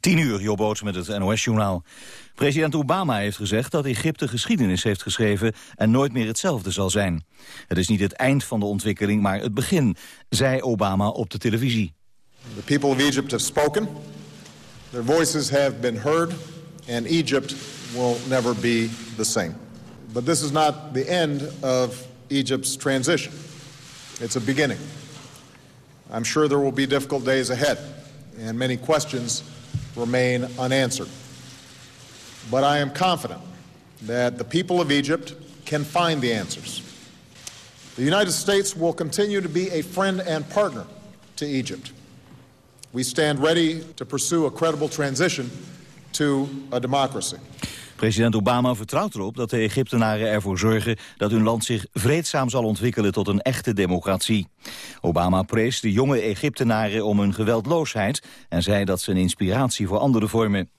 10 uur, Jobboot met het NOS-journaal. President Obama heeft gezegd dat Egypte geschiedenis heeft geschreven... en nooit meer hetzelfde zal zijn. Het is niet het eind van de ontwikkeling, maar het begin, zei Obama op de televisie. The people of Egypt have spoken. Their voices have been heard. And Egypt will never be the same. But this is not the end of Egypt's transition. It's a beginning. I'm sure there will be difficult days ahead. And many questions remain unanswered. But I am confident that the people of Egypt can find the answers. The United States will continue to be a friend and partner to Egypt. We stand ready to pursue a credible transition to a democracy. President Obama vertrouwt erop dat de Egyptenaren ervoor zorgen dat hun land zich vreedzaam zal ontwikkelen tot een echte democratie. Obama prees de jonge Egyptenaren om hun geweldloosheid en zei dat ze een inspiratie voor anderen vormen.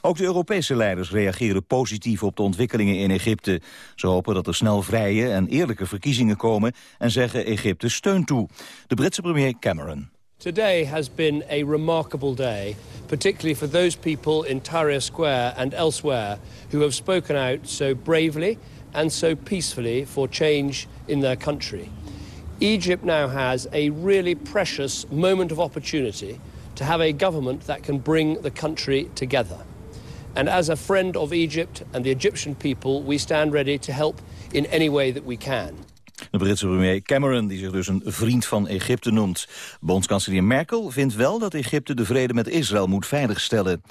Ook de Europese leiders reageren positief op de ontwikkelingen in Egypte. Ze hopen dat er snel vrije en eerlijke verkiezingen komen en zeggen Egypte steun toe. De Britse premier Cameron. Today has been a remarkable day, particularly for those people in Tahrir Square and elsewhere who have spoken out so bravely and so peacefully for change in their country. Egypt now has a really precious moment of opportunity to have a government that can bring the country together. And as a friend of Egypt and the Egyptian people, we stand ready to help in any way that we can. De Britse premier Cameron, die zich dus een vriend van Egypte noemt. Bondskanselier Merkel vindt wel dat Egypte de vrede met Israël moet veiligstellen.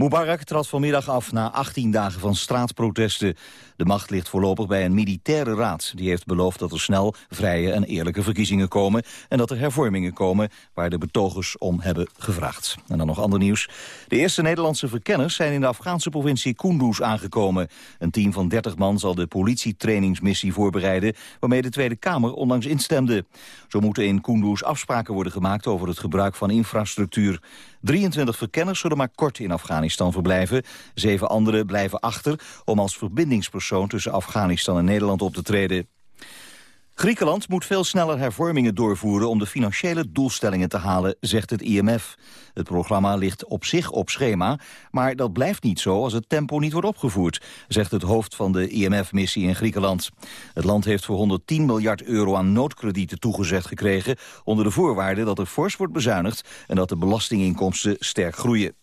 Mubarak trad vanmiddag af na 18 dagen van straatprotesten. De macht ligt voorlopig bij een militaire raad. Die heeft beloofd dat er snel vrije en eerlijke verkiezingen komen... en dat er hervormingen komen waar de betogers om hebben gevraagd. En dan nog ander nieuws. De eerste Nederlandse verkenners zijn in de Afghaanse provincie Kunduz aangekomen. Een team van 30 man zal de politietrainingsmissie voorbereiden... waarmee de Tweede Kamer onlangs instemde. Zo moeten in Kunduz afspraken worden gemaakt over het gebruik van infrastructuur. 23 verkenners zullen maar kort in Afghanistan verblijven. Zeven anderen blijven achter om als verbindingspersoon tussen Afghanistan en Nederland op te treden. Griekenland moet veel sneller hervormingen doorvoeren om de financiële doelstellingen te halen, zegt het IMF. Het programma ligt op zich op schema, maar dat blijft niet zo als het tempo niet wordt opgevoerd, zegt het hoofd van de IMF-missie in Griekenland. Het land heeft voor 110 miljard euro aan noodkredieten toegezegd gekregen, onder de voorwaarde dat er fors wordt bezuinigd en dat de belastinginkomsten sterk groeien.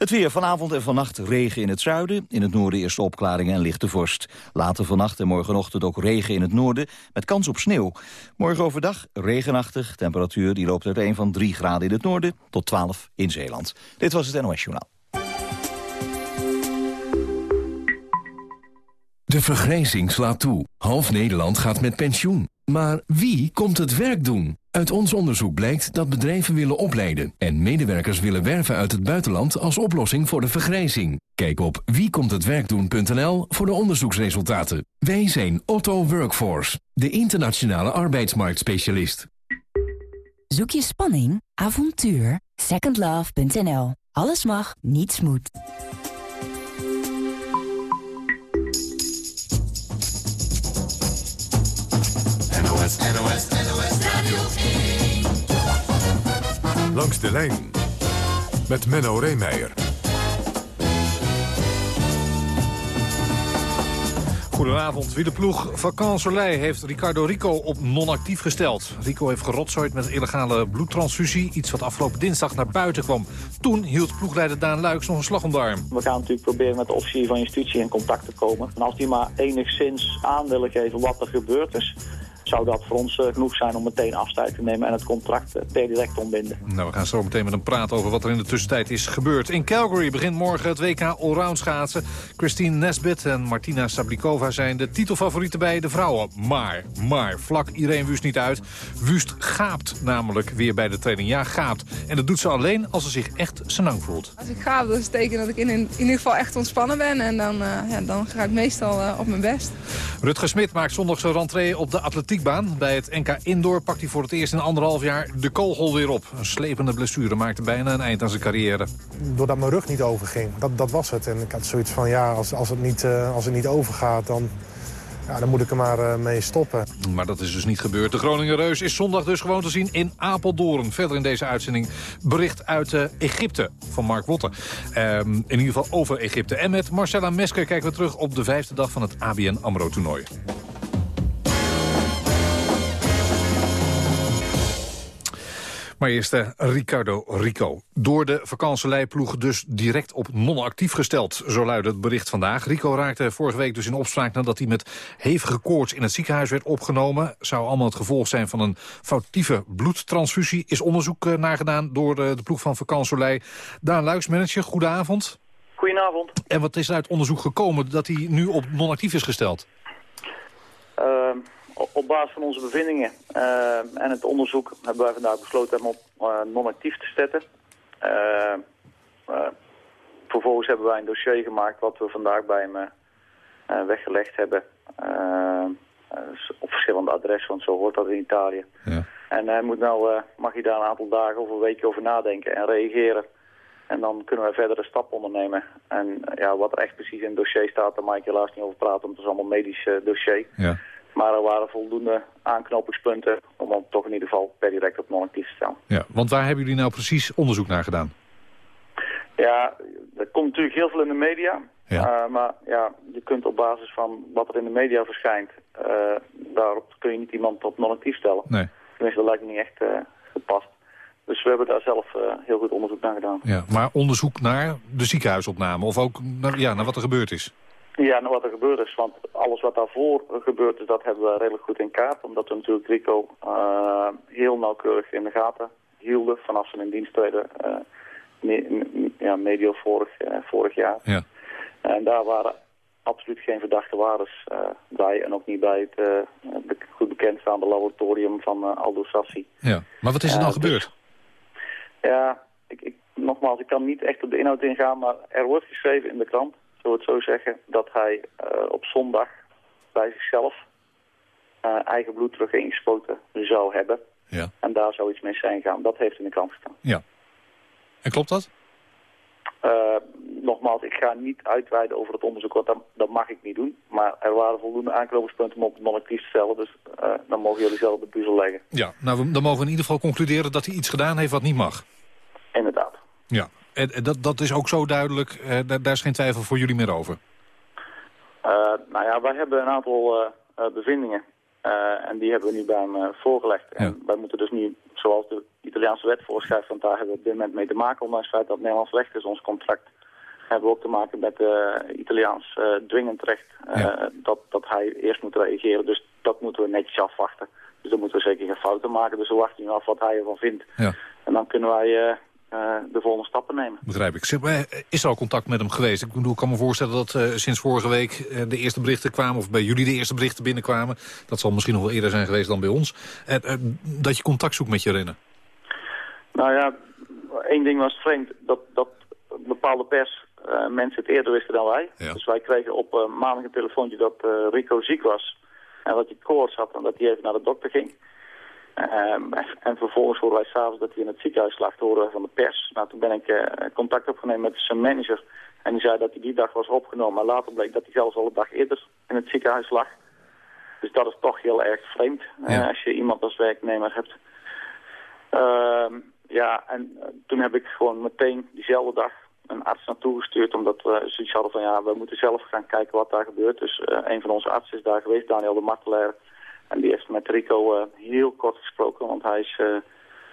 Het weer vanavond en vannacht regen in het zuiden. In het noorden eerst opklaringen en lichte vorst. Later vannacht en morgenochtend ook regen in het noorden met kans op sneeuw. Morgen overdag regenachtig. Temperatuur die loopt uiteen van 3 graden in het noorden tot 12 in Zeeland. Dit was het NOS Journaal. De vergrijzing slaat toe. Half Nederland gaat met pensioen. Maar wie komt het werk doen? Uit ons onderzoek blijkt dat bedrijven willen opleiden... en medewerkers willen werven uit het buitenland als oplossing voor de vergrijzing. Kijk op wiekomthetwerkdoen.nl voor de onderzoeksresultaten. Wij zijn Otto Workforce, de internationale arbeidsmarktspecialist. Zoek je spanning, avontuur? Secondlove.nl. Alles mag, niets moet. Langs de lijn met Menno Reemeijer. Goedenavond. Wie de ploeg Vacansoleil heeft Ricardo Rico op non-actief gesteld. Rico heeft gerotzooid met illegale bloedtransfusie. Iets wat afgelopen dinsdag naar buiten kwam. Toen hield ploegleider Daan Luiks nog een slag om de arm. We gaan natuurlijk proberen met de officier van justitie in contact te komen. En als die maar enigszins aan willen geven wat er gebeurd is zou dat voor ons genoeg zijn om meteen afscheid te nemen... en het contract per direct ontbinden. Nou, we gaan zo meteen met hem praten over wat er in de tussentijd is gebeurd. In Calgary begint morgen het WK Allround schaatsen. Christine Nesbit en Martina Sablikova zijn de titelfavorieten bij de vrouwen. Maar, maar, vlak Irene Wust niet uit. Wust gaapt namelijk weer bij de training. Ja, gaapt. En dat doet ze alleen als ze zich echt senang voelt. Als ik gaap, dat is het teken dat ik in, in ieder geval echt ontspannen ben. En dan, uh, ja, dan ga ik meestal uh, op mijn best. Rutger Smit maakt zondag zijn rentree op de atletiekbaan. Bij het NK Indoor pakt hij voor het eerst in anderhalf jaar de kogel weer op. Een slepende blessure maakte bijna een eind aan zijn carrière. Doordat mijn rug niet overging, dat, dat was het. En ik had zoiets van, ja, als, als, het, niet, uh, als het niet overgaat, dan, ja, dan moet ik er maar uh, mee stoppen. Maar dat is dus niet gebeurd. De Groningen Reus is zondag dus gewoon te zien in Apeldoorn. Verder in deze uitzending bericht uit uh, Egypte van Mark Wotter. Um, in ieder geval over Egypte. En met Marcella Mesker kijken we terug op de vijfde dag van het ABN AMRO-toernooi. Maar eerst uh, Ricardo Rico. Door de vakantieleiploeg dus direct op non-actief gesteld. Zo luidde het bericht vandaag. Rico raakte vorige week dus in opspraak nadat hij met hevige koorts in het ziekenhuis werd opgenomen. Zou allemaal het gevolg zijn van een foutieve bloedtransfusie. Is onderzoek uh, naar gedaan door de, de ploeg van vakantielei. Daan Luiks, manager, goedenavond. Goedenavond. En wat is er uit onderzoek gekomen dat hij nu op non-actief is gesteld? Op basis van onze bevindingen uh, en het onderzoek hebben wij vandaag besloten hem op uh, non-actief te zetten. Uh, vervolgens hebben wij een dossier gemaakt wat we vandaag bij hem weggelegd hebben. op verschillende adressen, want zo hoort dat in Italië. Ja. En hij moet nou, mag hij daar een aantal dagen of een weekje over nadenken en reageren. En dan kunnen we verdere stappen ondernemen. En ja, wat er echt precies in het dossier staat, daar mag ik helaas niet over praten, want het is allemaal medisch dossier. Ja. Maar er waren voldoende aanknopingspunten om hem toch in ieder geval per direct op non-actief te stellen. Ja, want waar hebben jullie nou precies onderzoek naar gedaan? Ja, er komt natuurlijk heel veel in de media. Ja. Uh, maar ja, je kunt op basis van wat er in de media verschijnt, uh, daarop kun je niet iemand op non-actief stellen. Nee. Tenminste, dat lijkt me niet echt uh, gepast. Dus we hebben daar zelf heel goed onderzoek naar gedaan. Ja, maar onderzoek naar de ziekenhuisopname of ook naar, ja, naar wat er gebeurd is? Ja, nou wat er gebeurd is, want alles wat daarvoor gebeurd is, dat hebben we redelijk goed in kaart. Omdat we natuurlijk Rico uh, heel nauwkeurig in de gaten hielden vanaf zijn in dienst treden, uh, me, ja, medio vorig, uh, vorig jaar. Ja. En daar waren absoluut geen verdachte waardes bij en ook niet bij het goed bekendstaande laboratorium van Aldo Sassi. Ja, maar wat is er nou gebeurd? Dus, ja, ik, ik, nogmaals, ik kan niet echt op de inhoud ingaan, maar er wordt geschreven in de krant zullen we het zo zeggen, dat hij uh, op zondag bij zichzelf uh, eigen bloed terug ingespoten zou hebben. Ja. En daar zou iets mee zijn gaan. Dat heeft in de krant gestaan. Ja. En klopt dat? Uh, nogmaals, ik ga niet uitweiden over het onderzoek, want dat, dat, mag ik niet doen. Maar er waren voldoende aanknopingspunten om op non-actief te stellen, dus uh, dan mogen jullie zelf de puzzel leggen. Ja, nou, dan mogen we in ieder geval concluderen dat hij iets gedaan heeft wat niet mag. Inderdaad. Ja, en dat, dat is ook zo duidelijk, uh, daar, daar, is geen twijfel voor jullie meer over? Uh, nou ja, wij hebben een aantal uh, bevindingen. en die hebben we nu bij hem voorgelegd. Ja. En wij moeten dus nu, zoals de Italiaanse wet voorschrijft... want daar hebben we op dit moment mee te maken... ondanks het feit dat het Nederlands recht is, ons contract... hebben we ook te maken met Italiaans dwingend recht... Ja. dat, dat hij eerst moet reageren. Dus dat moeten we netjes afwachten. Dus dan moeten we zeker geen fouten maken. Dus we wachten nu af wat hij ervan vindt. Ja. En dan kunnen wij uh, de volgende stappen nemen. Begrijp ik. Zeg, maar, is er al contact met hem geweest? Ik bedoel, kan me voorstellen dat uh, sinds vorige week uh, de eerste berichten kwamen... of bij jullie de eerste berichten binnenkwamen. Dat zal misschien nog wel eerder zijn geweest dan bij ons. dat je contact zoekt met je rennen. Nou ja, één ding was vreemd. Dat, dat bepaalde pers mensen het eerder wisten dan wij. Ja. Dus wij kregen op maandag een telefoontje dat Rico ziek was. En dat hij koorts had en dat hij even naar de dokter ging. Um, en vervolgens horen wij s'avonds dat hij in het ziekenhuis lag, te horen van de pers. Nou, toen ben ik uh, contact opgenomen met zijn manager. En die zei dat hij die dag was opgenomen. Maar later bleek dat hij zelfs al een dag eerder in het ziekenhuis lag. Dus dat is toch heel erg vreemd ja. uh, als je iemand als werknemer hebt. Uh, ja, en uh, toen heb ik gewoon meteen diezelfde dag een arts naartoe gestuurd. Omdat we zoiets hadden van ja, we moeten zelf gaan kijken wat daar gebeurt. Dus een van onze artsen is daar geweest, Daniel de Martelaar. En die heeft met Rico uh, heel kort gesproken, want hij, is, uh,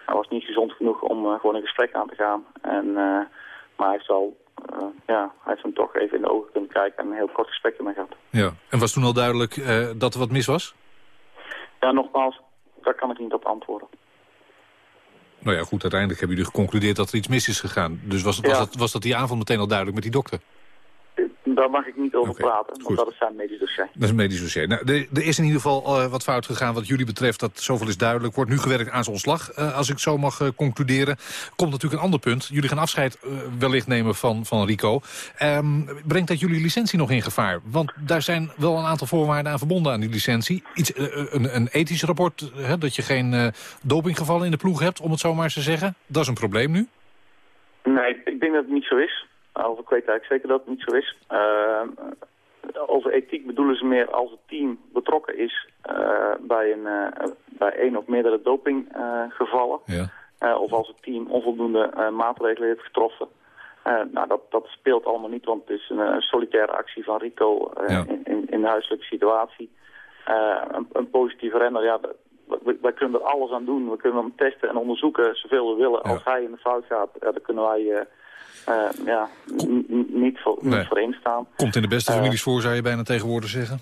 hij was niet gezond genoeg om uh, gewoon een gesprek aan te gaan. En, maar hij heeft, al, ja, hij heeft hem toch even in de ogen kunnen kijken en een heel kort gesprek ermee gehad. Ja. En was toen al duidelijk dat er wat mis was? Ja, nogmaals, daar kan ik niet op antwoorden. Nou ja, goed, uiteindelijk hebben jullie geconcludeerd dat er iets mis is gegaan. Dus was, was, dat, was dat die avond meteen al duidelijk met die dokter? Daar mag ik niet over praten, want dat is zijn medisch dossier. Dat is een medisch dossier. Nou, er, is in ieder geval uh, wat fout gegaan wat jullie betreft. Dat zoveel is duidelijk. Wordt nu gewerkt aan zijn ontslag, uh, als ik zo mag uh, concluderen. Komt natuurlijk een ander punt. Jullie gaan afscheid wellicht nemen van, van Rico. Um, brengt dat jullie licentie nog in gevaar? Want daar zijn wel een aantal voorwaarden aan verbonden aan die licentie. Iets, een, een ethisch rapport, hè, dat je geen dopinggevallen in de ploeg hebt, om het zo maar eens te zeggen. Dat is een probleem nu? Nee, ik denk dat het niet zo is. Over ik weet eigenlijk zeker dat het niet zo is. Uh, over ethiek bedoelen ze meer als het team betrokken is uh, bij, een, uh, bij één of meerdere dopinggevallen. Ja. of als het team onvoldoende maatregelen heeft getroffen. nou, dat, dat speelt allemaal niet, want het is een, solitaire actie van Rico ja. in, in, in, de huiselijke situatie. Een, een, positieve renner, ja, wij kunnen er alles aan doen. We kunnen hem testen en onderzoeken zoveel we willen. Als hij in de fout gaat, ja, dan kunnen wij ja, niet, voor, nee. niet voor instaan. Komt in de beste uh, families voor, zou je bijna tegenwoordig zeggen?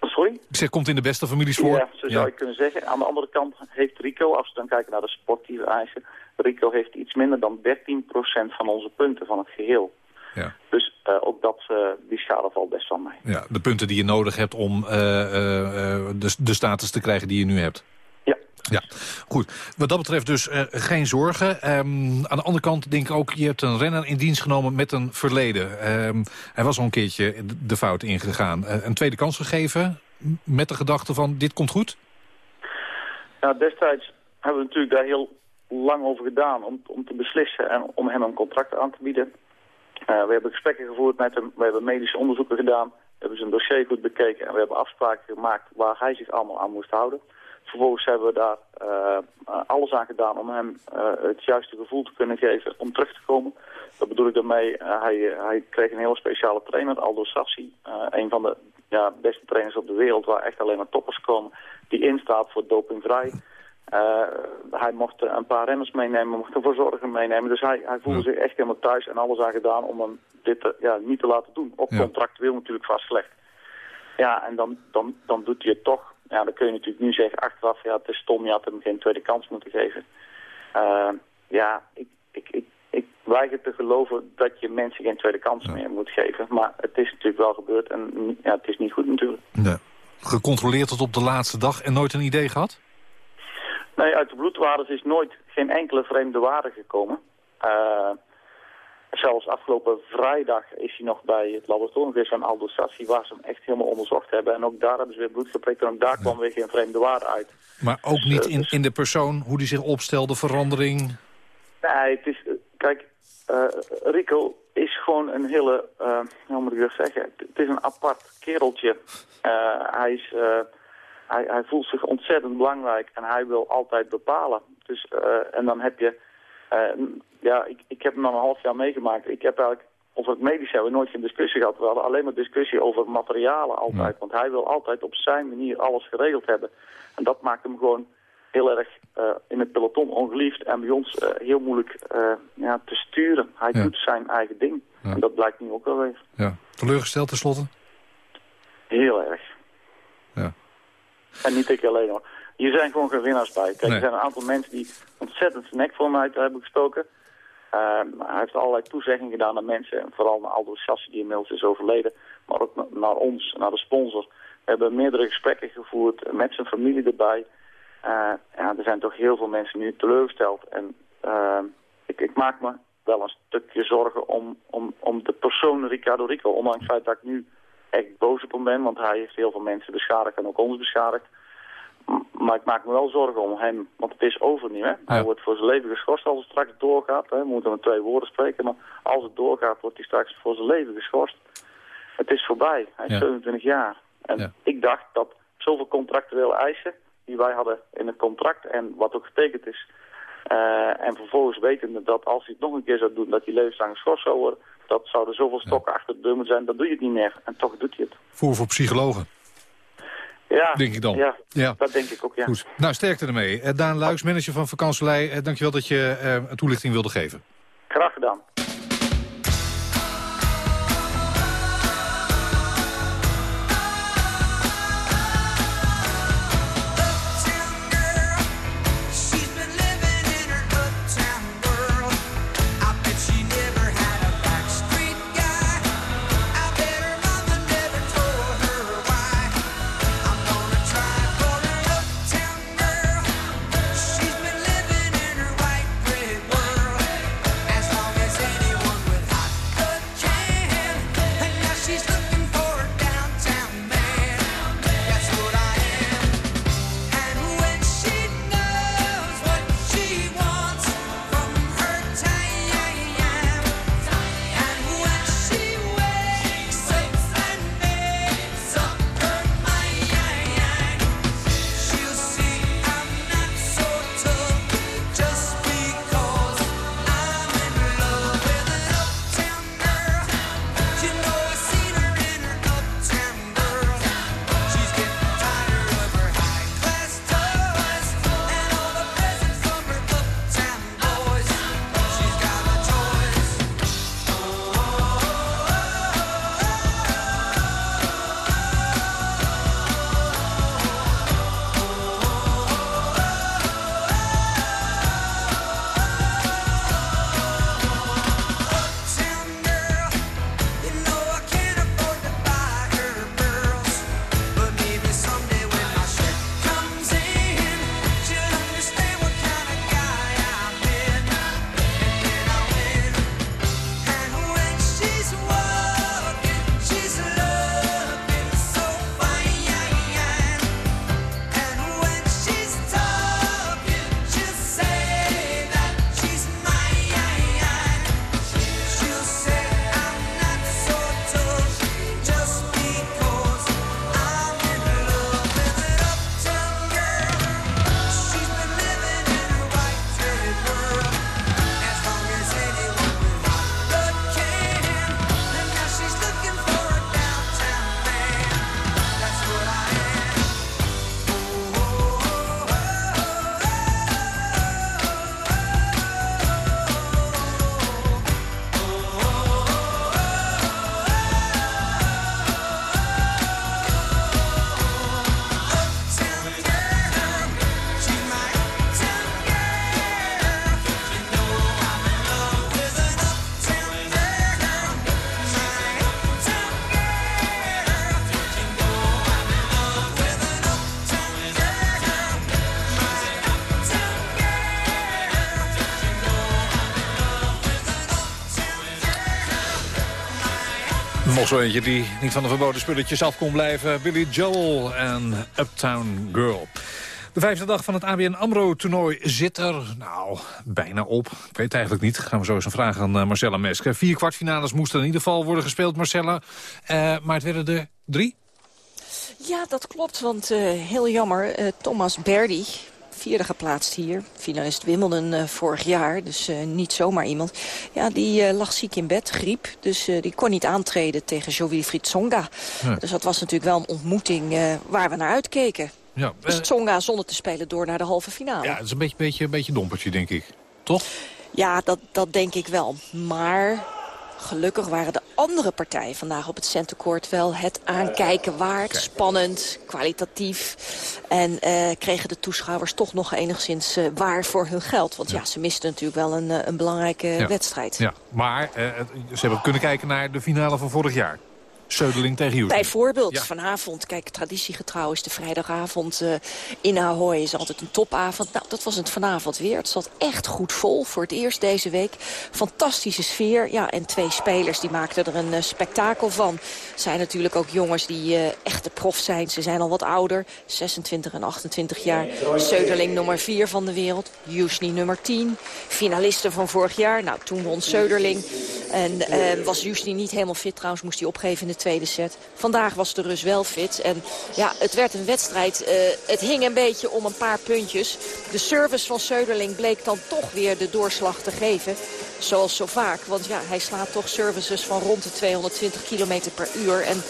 Sorry? Ik zeg, komt in de beste families voor? Ja, zo zou je kunnen zeggen. Aan de andere kant heeft Rico, als we dan kijken naar de sportieve eisen... Rico heeft iets minder dan 13% van onze punten van het geheel. Ja. Dus uh, ook dat, uh, die schade valt best van mij. Ja, de punten die je nodig hebt om uh, de, de status te krijgen die je nu hebt. Ja, goed. Wat dat betreft dus uh, geen zorgen. Um, aan de andere kant denk ik ook, je hebt een renner in dienst genomen met een verleden. Hij was al een keertje de fout ingegaan. Uh, een tweede kans gegeven met de gedachte van dit komt goed? Ja, destijds hebben we natuurlijk daar heel lang over gedaan om, om te beslissen en om hem een contract aan te bieden. Uh, we hebben gesprekken gevoerd met hem, we hebben medische onderzoeken gedaan, we hebben zijn dossier goed bekeken en we hebben afspraken gemaakt waar hij zich allemaal aan moest houden. Vervolgens hebben we daar uh, alles aan gedaan om hem uh, het juiste gevoel te kunnen geven om terug te komen. Dat bedoel ik daarmee, hij, hij kreeg een hele speciale trainer, Aldo Sassi. een van de ja, beste trainers op de wereld waar echt alleen maar toppers komen. Die instaat voor dopingvrij. hij mocht een paar renners meenemen, mocht een verzorger meenemen. Dus hij, hij voelde zich echt helemaal thuis en alles aan gedaan om hem dit te, ja, niet te laten doen. Ook contractueel natuurlijk vastgelegd. Ja, en dan, dan, dan doet hij het toch ja, dan kun je natuurlijk nu zeggen achteraf, ja, het is stom, je had hem geen tweede kans moeten geven. Uh, ja, ik, ik, ik, ik weiger te geloven dat je mensen geen tweede kans meer moet geven. Maar het is natuurlijk wel gebeurd en ja, het is niet goed natuurlijk. Nee. Gecontroleerd tot op de laatste dag en nooit een idee gehad? Nee, uit de bloedwaardes is nooit geen enkele vreemde waarde gekomen. Uh, Zelfs afgelopen vrijdag is hij nog bij het laboratorium geweest van Aldo Sassi... waar ze hem echt helemaal onderzocht hebben. En ook daar hebben ze weer bloed geprikt en ook daar kwam weer geen vreemde waarde uit. Maar ook dus, niet eh, in, dus- in de persoon, hoe die zich opstelde, verandering? Nee, het is... Kijk, uh, Rico is gewoon een hele... Uh, hoe moet ik dat zeggen? Het is een apart kereltje. hij, is, hij, hij voelt zich ontzettend belangrijk en hij wil altijd bepalen. Dus, en dan heb je ja, ik, ik heb hem dan een half jaar meegemaakt. Ik heb eigenlijk over het medisch hebben we nooit geen discussie gehad. We hadden alleen maar discussie over materialen altijd. Want hij wil altijd op zijn manier alles geregeld hebben. En dat maakt hem gewoon heel erg uh, in het peloton ongeliefd en bij ons uh, heel moeilijk uh, ja, te sturen. Hij ja. doet zijn eigen ding. Ja. En dat blijkt nu ook wel weer. Ja. Teleurgesteld tenslotte? Heel erg. Ja. En niet ik alleen hoor. Hier zijn gewoon geen winnaars bij. Kijk, nee. er zijn een aantal mensen die ontzettend zijn nek voor mij hebben gestoken. Uh, hij heeft allerlei toezeggingen gedaan aan mensen. Vooral naar Aldo Chassi die inmiddels is overleden. Maar ook naar ons, naar de sponsor. We hebben meerdere gesprekken gevoerd met zijn familie erbij. Uh, ja, er zijn toch heel veel mensen nu teleurgesteld. En uh, ik, ik, maak me wel een stukje zorgen om, om, om de persoon Ricardo Rico. Ondanks het feit dat ik nu echt boos op hem ben. Want hij heeft heel veel mensen beschadigd en ook ons beschadigd. Maar ik maak me wel zorgen om hem, want het is over nu. Hè? Hij wordt voor zijn leven geschorst als het straks doorgaat. Hè? We moeten met twee woorden spreken, maar als het doorgaat wordt hij straks voor zijn leven geschorst. Het is voorbij. Hij is 27 jaar. En ik dacht dat zoveel contractuele eisen die wij hadden in het contract en wat ook getekend is. Uh, en vervolgens wetende dat als hij het nog een keer zou doen, dat hij levenslang geschorst zou worden. Dat zouden zoveel stokken achter de deur moeten zijn, dan doe je het niet meer. En toch doet hij het. Voor voor psychologen. Ja, denk ik dan. Ja, ja, dat denk ik ook, ja. Goed. Nou, sterkte ermee. Uh, Daan Luijs, manager van Vakantselij. Uh, dankjewel dat je een toelichting wilde geven. Graag gedaan. Eentje die niet van de verboden spulletjes af kon blijven. Billy Joel en Uptown Girl. De vijfde dag van het ABN AMRO-toernooi zit er, nou, bijna op. Ik weet eigenlijk niet. Gaan we zo eens een vraag aan uh, Marcella Mesker. Vier kwartfinales moesten in ieder geval worden gespeeld, Marcella. Uh, maar het werden er drie? Ja, dat klopt, want uh, heel jammer. Thomas Berdy, vierde geplaatst hier. Finalist Wimbledon uh, vorig jaar, dus uh, niet zomaar iemand. Ja, die uh, lag ziek in bed, griep. Dus die kon niet aantreden tegen Jo-Wilfried Tsonga. Ja. Dus dat was natuurlijk wel een ontmoeting waar we naar uitkeken. Ja, dus Tsonga zonder te spelen door naar de halve finale. Ja, het is een beetje, beetje, beetje dompertje, denk ik. Toch? Ja, dat, dat denk ik wel. Maar Gelukkig waren de andere partijen vandaag op het centercourt wel het aankijken waard. Spannend, kwalitatief. En uh, kregen de toeschouwers toch nog enigszins uh, waar voor hun geld. Want ja, ja ze misten natuurlijk wel een, uh, een belangrijke ja. wedstrijd. Ja, maar ze hebben kunnen kijken naar de finale van vorig jaar. Söderling tegen Houston. Bijvoorbeeld ja. vanavond, kijk, traditiegetrouw is de vrijdagavond uh, in Ahoy is altijd een topavond. Nou, dat was het vanavond weer. Het zat echt goed vol voor het eerst deze week. Fantastische sfeer. Ja, en twee spelers die maakten er een uh, spektakel van. Zijn natuurlijk ook jongens die uh, echte prof zijn. Ze zijn al wat ouder, 26 en 28 jaar. Söderling nummer 4 van de wereld. Jusni nummer 10. Finalisten van vorig jaar. Nou, toen won Söderling. En was Jusni niet helemaal fit trouwens, moest hij opgeven in de tweede set. Vandaag was de Rus wel fit. En ja, het werd een wedstrijd. Uh, het hing een beetje om een paar puntjes. De service van Söderling bleek dan toch weer de doorslag te geven. Zoals zo vaak. Want ja, hij slaat toch services van rond de 220 km per uur. En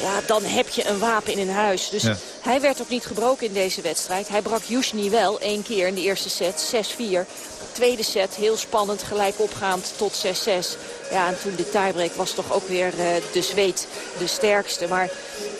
ja, dan heb je een wapen in een huis. Dus ja. hij werd ook niet gebroken in deze wedstrijd. Hij brak Yushni wel één keer in de eerste set, 6-4. Tweede set, heel spannend, gelijk opgaand tot 6-6. Ja, en toen de tiebreak was toch ook weer uh, de zweet de sterkste. Maar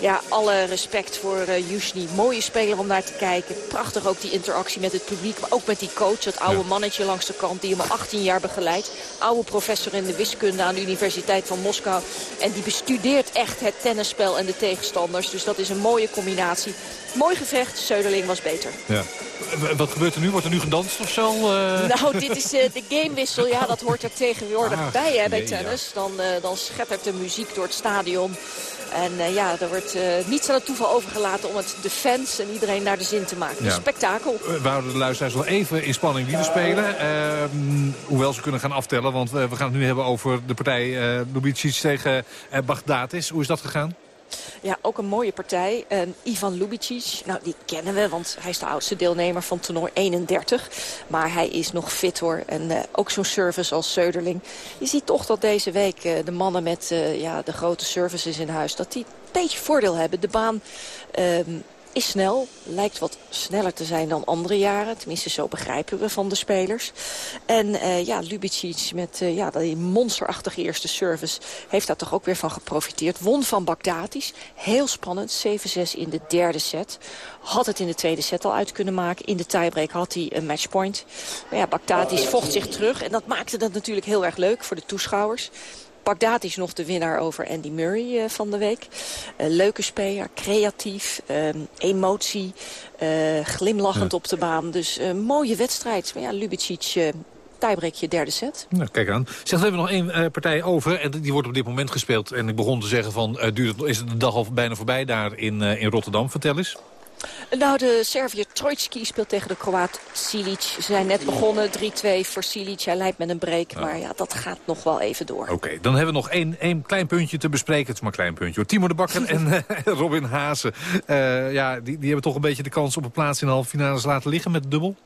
ja, alle respect voor uh, Yushni. Mooie speler om naar te kijken. Prachtig ook die interactie met het publiek. Maar ook met die coach, dat oude mannetje langs de kant... die hem al 18 jaar begeleidt. Oude professor in de wiskunde aan de Universiteit van Moskou. En die bestudeert echt het tennisspel en de tegenstanders. Dus dat is een mooie combinatie. Mooi gevecht, Söderling was beter. Ja. Wat gebeurt er nu? Wordt er nu gedanst of zo? Uh... Nou, dit is uh, de gamewissel. Ja, dat hoort er tegenwoordig ah, bij hè, bij nee, tennis. Ja. Dan, uh, dan scheppert de muziek door het stadion. En ja, er wordt niets aan het toeval overgelaten om het de fans en iedereen naar de zin te maken. Ja. Spektakel. We houden de luisteraars wel even in spanning wie er spelen. Uh, hoewel ze kunnen gaan aftellen, want we gaan het nu hebben over de partij uh, Lubicic tegen Baghdadis. Hoe is dat gegaan? Ja, ook een mooie partij. Uh, Ivan Lubicic, nou die kennen we, want hij is de oudste deelnemer van toernooi 31. Maar hij is nog fit hoor. En uh, ook zo'n service als Söderling. Je ziet toch dat deze week uh, de mannen met ja, de grote services in huis... dat die een beetje voordeel hebben. De baan ehm, is snel, lijkt wat sneller te zijn dan andere jaren. Tenminste, zo begrijpen we van de spelers. En uh, ja, Lubicic met uh, ja, die monsterachtige eerste service... heeft daar toch ook weer van geprofiteerd. Won van Bagdatis. Heel spannend, 7-6 in de derde set. Had het in de tweede set al uit kunnen maken. In de tiebreak had hij een matchpoint. Maar ja, Bagdatis vocht zich terug. En dat maakte dat natuurlijk heel erg leuk voor de toeschouwers. Bagdad is nog de winnaar over Andy Murray uh, van de week. Uh, leuke speler, creatief, uh, emotie, glimlachend ja. op de baan. Dus een mooie wedstrijd. Maar ja, Lubicic... Tiebreakje derde set. Nou, kijk aan. Zeg, we hebben nog één uh, partij over. En die wordt op dit moment gespeeld. En ik begon te zeggen van, uh, duurt het, is het de dag al bijna voorbij daar in, uh, in Rotterdam? Vertel eens. Nou, de Serviër Trojtski speelt tegen de Kroaat Silic. Ze zijn net begonnen, 3-2 voor Silic. Hij leidt met een break, maar ja, dat gaat nog wel even door. Oké, okay, dan hebben we nog één, één klein puntje te bespreken. Het is maar een klein puntje hoor. Timo de Bakker en uh, Robin Hazen. Uh, ja, die, die hebben toch een beetje de kans op een plaats in de halve finales laten liggen met dubbel?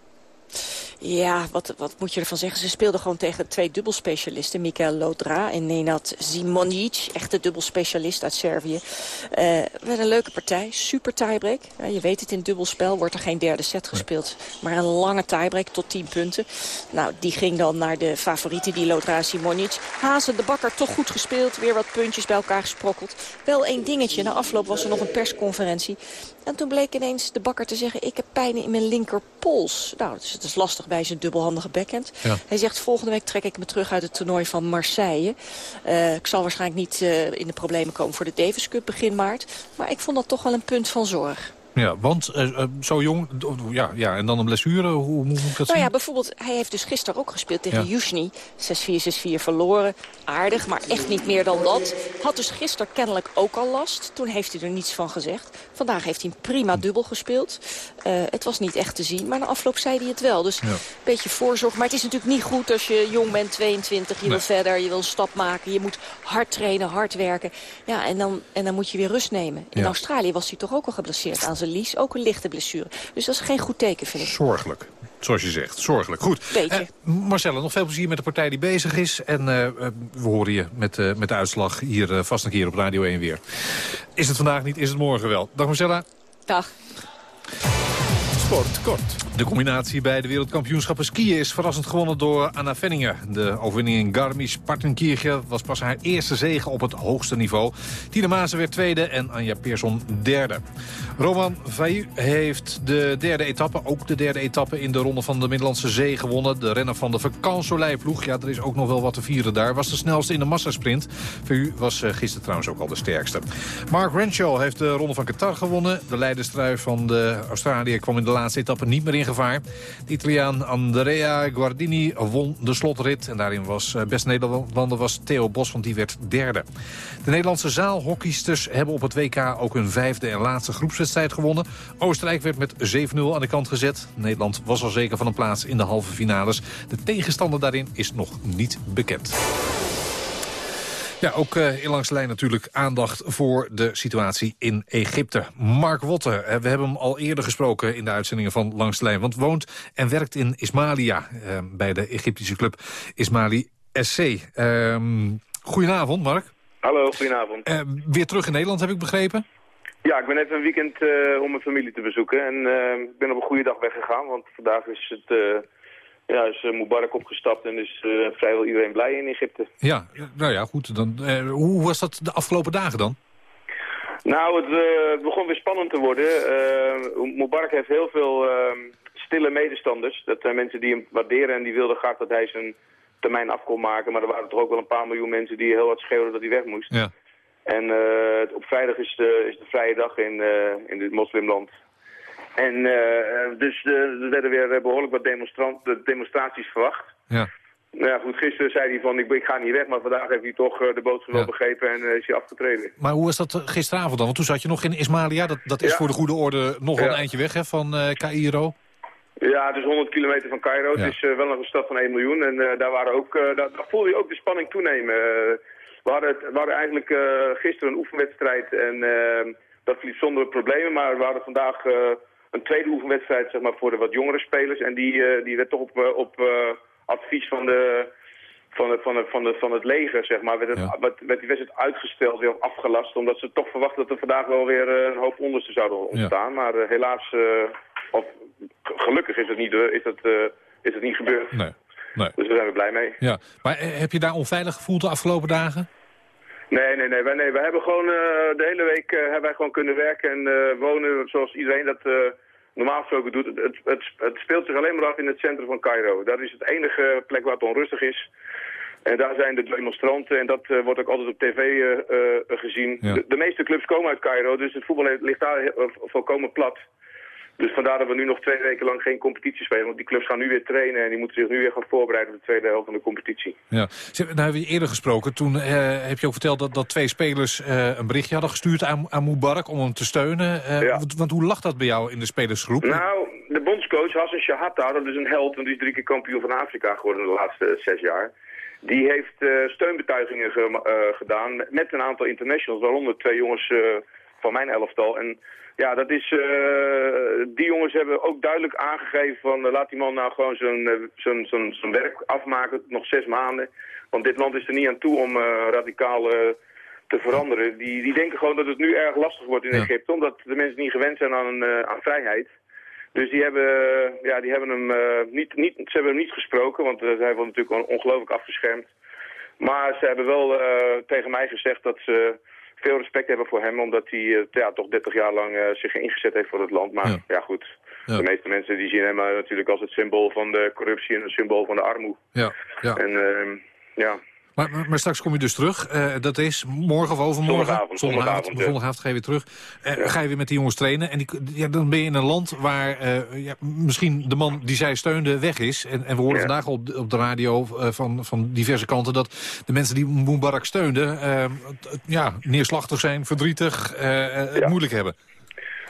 Ja, wat, wat moet je ervan zeggen? Ze speelden gewoon tegen twee dubbelspecialisten. Mikael Lodra en Nenad Zimonic. Echte dubbelspecialist uit Servië. Uh, met een leuke partij. Super tiebreak. Ja, je weet het, in dubbelspel wordt er geen derde set gespeeld. Maar een lange tiebreak tot 10 punten. Nou, die ging dan naar de favorieten, die Lodra Simonic. Hazen de Bakker toch goed gespeeld. Weer wat puntjes bij elkaar gesprokkeld. Wel één dingetje. Na afloop was er nog een persconferentie. En toen bleek ineens de bakker te zeggen... ik heb pijn in mijn linkerpols. Nou, dus het is lastig bij zijn dubbelhandige backhand. Ja. Hij zegt, volgende week trek ik me terug uit het toernooi van Marseille. Uh, ik zal waarschijnlijk niet uh, in de problemen komen voor de Davis Cup begin maart. Maar ik vond dat toch wel een punt van zorg. Ja, want uh, zo jong, ja, ja, en dan een blessure, hoe, hoe moet ik dat Nou ja, bijvoorbeeld, hij heeft dus gisteren ook gespeeld tegen ja. 6-4, 6-4 verloren. Aardig, maar echt niet meer dan dat. Had dus gisteren kennelijk ook al last. Toen heeft hij er niets van gezegd. Vandaag heeft hij een prima dubbel gespeeld. Uh, het was niet echt te zien, maar na afloop zei hij het wel. Dus een beetje voorzorg. Maar het is natuurlijk niet goed als je jong bent, 22, je wil verder, je wil een stap maken. Je moet hard trainen, hard werken. Ja, en dan, en dan moet je weer rust nemen. In Australië was hij toch ook al geblesseerd aan zijn lies. Ook een lichte blessure. Dus dat is geen goed teken, vind ik. Zorgelijk. Zoals je zegt, zorgelijk. Goed. Beetje. Uh, Marcella, nog veel plezier met de partij die bezig is. En uh, we horen je met, uh, met de uitslag hier vast een keer op Radio 1 weer. Is het vandaag niet, is het morgen wel. Dag Marcella. Dag. Sport kort. De combinatie bij de wereldkampioenschappen skiën is verrassend gewonnen door Anna Venninger. De overwinning in Garmisch-Partenkirchen was pas haar eerste zege op het hoogste niveau. Tina Mazen werd tweede en Anja Persson derde. Roman Vaillu heeft de derde etappe, ook de derde etappe in de ronde van de Middellandse Zee gewonnen. De renner van de Vacansoleil-ploeg, ja er is ook nog wel wat te vieren daar, was de snelste in de massasprint. Vaillu was uh, gisteren trouwens ook al de sterkste. Mark Renshaw heeft de ronde van Qatar gewonnen. De leiderstrui van de Australië kwam in de laatste etappe niet meer in gevaar. De Italiaan Andrea Guardini won de slotrit. En daarin was best Nederlander was Theo Bos, want die werd derde. De Nederlandse zaalhockeysters hebben op het WK ook hun vijfde en laatste groepswedstrijd gewonnen. Oostenrijk werd met 7-0 aan de kant gezet. Nederland was al zeker van een plaats in de halve finales. De tegenstander daarin is nog niet bekend. Ja, ook uh, in langs de lijn natuurlijk aandacht voor de situatie in Egypte. Mark Wotte, uh, we hebben hem al eerder gesproken in de uitzendingen van Langs de Lijn. Want woont en werkt in Ismailia uh, bij de Egyptische club Ismaili SC. Ehm, goedenavond, Mark. Hallo, goedenavond. weer terug in Nederland, heb ik begrepen? Ja, ik ben net een weekend om mijn familie te bezoeken. En ik ben op een goede dag weggegaan, want vandaag is het ja, is uh, Mubarak opgestapt en is uh, vrijwel iedereen blij in Egypte. Ja, nou ja, goed. Dan, uh, hoe was dat de afgelopen dagen dan? Nou, het, begon weer spannend te worden. Mubarak heeft heel veel ehm, stille medestanders. Dat zijn mensen die hem waarderen en die wilden graag dat hij zijn termijn af kon maken. Maar er waren toch ook wel een paar miljoen mensen die heel hard schreeuwden dat hij weg moest. Ja. En op vrijdag is de, is de vrije dag in, in dit moslimland. En uh, dus uh, er werden weer behoorlijk wat demonstraties verwacht. Ja. Nou ja, goed, gisteren zei hij van ik, ik ga niet weg, maar vandaag heeft hij toch uh, de boodschap wel begrepen en is hij afgetreden. Maar hoe was dat gisteravond dan? Want toen zat je nog in Ismailia, dat, dat is ja. voor de goede orde nog wel een eindje weg hè, van Cairo. Ja, het is 100 kilometer van Cairo. Het is wel nog een stad van 1 miljoen en daar, waren ook, daar, daar voelde je ook de spanning toenemen. we, hadden, we hadden eigenlijk gisteren een oefenwedstrijd en dat liep zonder problemen, maar we hadden vandaag een tweede oefenwedstrijd zeg maar, voor de wat jongere spelers. En die, uh, die werd toch op, uh, op uh, advies van, de, van, het, van, het, van, het, van het leger, zeg maar, werd, het, ja. werd, werd die wedstrijd uitgesteld, weer afgelast. Omdat ze toch verwachten dat er vandaag wel weer een hoop onderste zouden ontstaan. Ja. Maar helaas, of gelukkig is het niet, is het, is het niet gebeurd. Nee. Nee. Dus daar zijn we blij mee. Ja. Maar heb je daar onveilig gevoeld de afgelopen dagen? Nee, nee, nee. Wij, nee, wij hebben gewoon uh, de hele week uh, hebben wij gewoon kunnen werken en uh, wonen zoals iedereen dat normaal gesproken doet. Het, het, het, het, speelt zich alleen maar af in het centrum van Cairo. Dat is het enige plek waar het onrustig is. En daar zijn de demonstranten en dat wordt ook altijd op tv gezien. Ja. De, de, meeste clubs komen uit Cairo, dus het voetbal ligt daar volkomen plat. Dus vandaar dat we nu nog twee weken lang geen competitie spelen. Want die clubs gaan nu weer trainen en die moeten zich nu weer gaan voorbereiden op de tweede helft van de competitie. Ja. Nou hebben we eerder gesproken. Toen uh, heb je ook verteld dat, dat twee spelers uh, een berichtje hadden gestuurd aan, aan Mubarak om hem te steunen. Ja. want, want, hoe lag dat bij jou in de spelersgroep? Nou, de bondscoach Hassan Shahata, dat is een held. Want die is drie keer kampioen van Afrika geworden de laatste zes jaar. Die heeft steunbetuigingen ge gedaan met een aantal internationals. Waaronder twee jongens van mijn elftal. En ja, dat is, uh, die jongens hebben ook duidelijk aangegeven van uh, laat die man nou gewoon zijn uh, werk afmaken, nog zes maanden. Want dit land is er niet aan toe om radicaal te veranderen. Die, die denken gewoon dat het nu erg lastig wordt in ja. Egypte, omdat de mensen niet gewend zijn aan, aan vrijheid. Dus die hebben, ja, die hebben hem niet, niet, ze hebben hem niet gesproken, want hij wordt natuurlijk ongelooflijk afgeschermd. Maar ze hebben wel tegen mij gezegd dat ze veel respect hebben voor hem, omdat hij uh, ja, toch 30 jaar lang uh, zich ingezet heeft voor het land. Maar ja, ja goed, ja. de meeste mensen die zien hem natuurlijk als het symbool van de corruptie en het symbool van de armoede. Ja, ja. En uh, ja... Maar, maar, straks kom je dus terug. Uh, dat is morgen of overmorgen? Zondagavond. Zondagavond, zondagavond, ga je weer terug. Uh, Ga je weer met die jongens trainen. En die, ja, dan ben je in een land waar uh, ja, misschien de man die zij steunde weg is. En, en we horen vandaag op, op de radio van, van diverse kanten... dat de mensen die Mubarak steunden ja, neerslachtig zijn, verdrietig, het moeilijk hebben.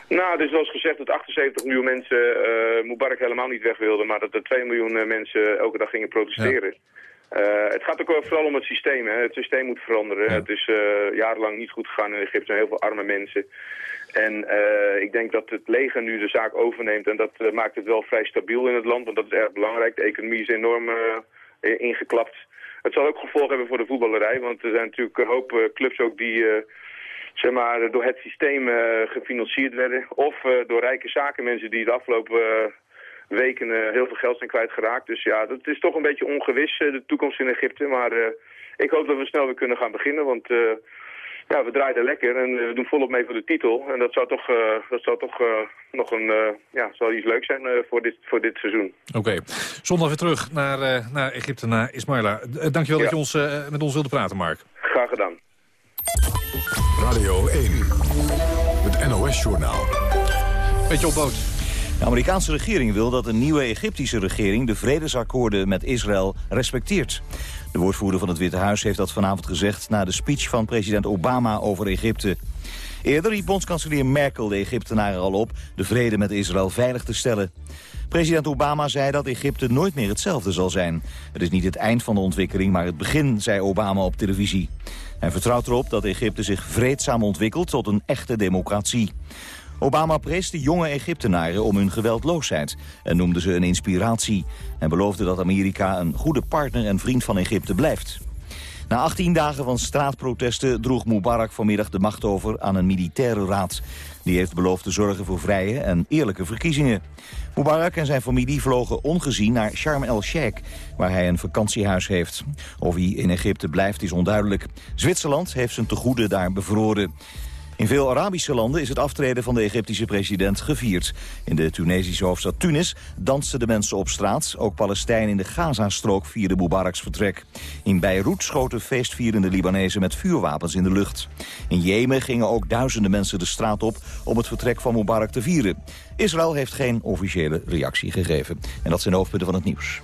Nou, er is wel eens gezegd dat 78 miljoen mensen uh, Mubarak helemaal niet weg wilden... maar dat er 2 miljoen mensen elke dag gingen protesteren. Uh, het gaat ook vooral om het systeem. Hè. Het systeem moet veranderen. Het is uh, jarenlang niet goed gegaan in Egypte. Er zijn heel veel arme mensen. En uh, ik denk dat het leger nu de zaak overneemt. En dat maakt het wel vrij stabiel in het land. Want dat is erg belangrijk. De economie is enorm ingeklapt. Het zal ook gevolgen hebben voor de voetballerij. Want er zijn natuurlijk een hoop clubs ook die zeg maar, door het systeem gefinancierd werden. Of door rijke zakenmensen die de afgelopen weken uh, heel veel geld zijn kwijtgeraakt. Dus ja, dat is toch een beetje ongewis, uh, de toekomst in Egypte. Maar uh, ik hoop dat we snel weer kunnen gaan beginnen, want ja, we draaien lekker en we doen volop mee voor de titel. En dat zou toch, dat zou toch nog een, ja, zou iets leuk zijn voor, dit, voor dit seizoen. Oké, zondag weer terug naar, naar Egypte, naar Ismaila. dankjewel ja. dat je ons, met ons wilde praten, Mark. Graag gedaan. Radio 1, het NOS-journaal. Beetje op boot. De Amerikaanse regering wil dat een nieuwe Egyptische regering de vredesakkoorden met Israël respecteert. De woordvoerder van het Witte Huis heeft dat vanavond gezegd na de speech van president Obama over Egypte. Eerder riep bondskanselier Merkel de Egyptenaren al op de vrede met Israël veilig te stellen. President Obama zei dat Egypte nooit meer hetzelfde zal zijn. Het is niet het eind van de ontwikkeling, maar het begin, zei Obama op televisie. Hij vertrouwt erop dat Egypte zich vreedzaam ontwikkelt tot een echte democratie. Obama prees de jonge Egyptenaren om hun geweldloosheid en noemde ze een inspiratie. En beloofde dat Amerika een goede partner en vriend van Egypte blijft. Na 18 dagen van straatprotesten droeg Mubarak vanmiddag de macht over aan een militaire raad. Die heeft beloofd te zorgen voor vrije en eerlijke verkiezingen. Mubarak en zijn familie vlogen ongezien naar Sharm el-Sheikh, waar hij een vakantiehuis heeft. Of hij in Egypte blijft is onduidelijk. Zwitserland heeft zijn tegoeden daar bevroren. In veel Arabische landen is het aftreden van de Egyptische president gevierd. In de Tunesische hoofdstad Tunis dansten de mensen op straat. Ook Palestijnen in de Gazastrook vierden Mubaraks vertrek. In Beirut schoten feestvierende Libanezen met vuurwapens in de lucht. In Jemen gingen ook duizenden mensen de straat op om het vertrek van Mubarak te vieren. Israël heeft geen officiële reactie gegeven. En dat zijn de hoofdpunten van het nieuws.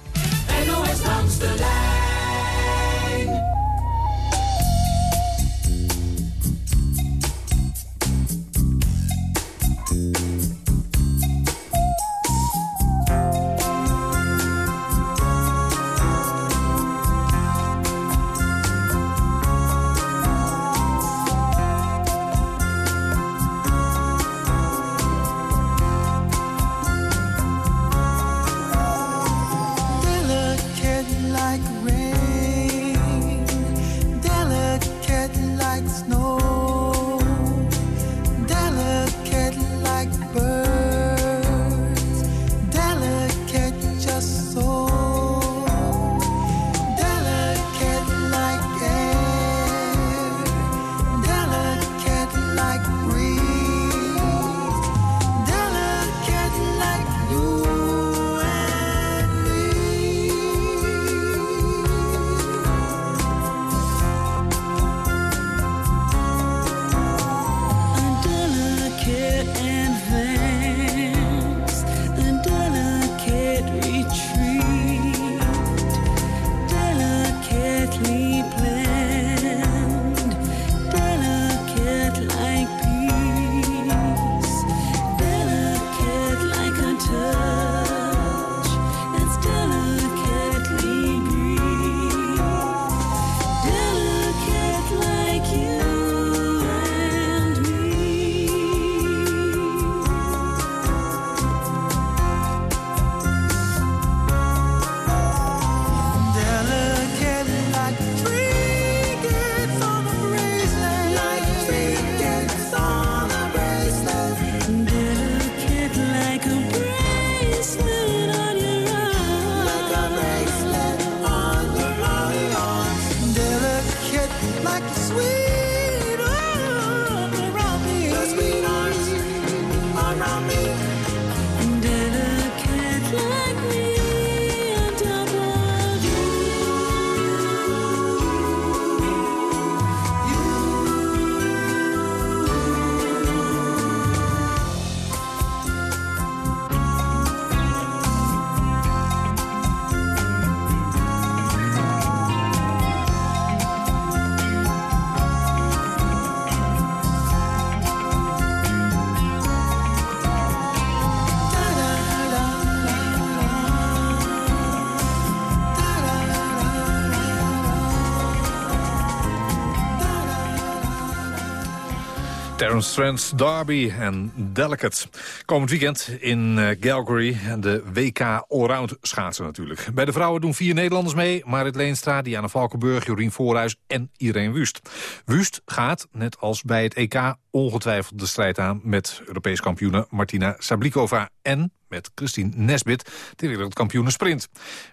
Trent, Derby en Delicate. Komend weekend in uh, Calgary de WK Allround schaatsen natuurlijk. Bij de vrouwen doen vier Nederlanders mee. Marit Leenstra, Diana Valkenburg, Jorien Voorhuis en Irene Wust. Wust gaat, net als bij het EK, ongetwijfeld de strijd aan... met Europees kampioene Martina Sablikova en met Christine Nesbit, de wereldkampioene sprint.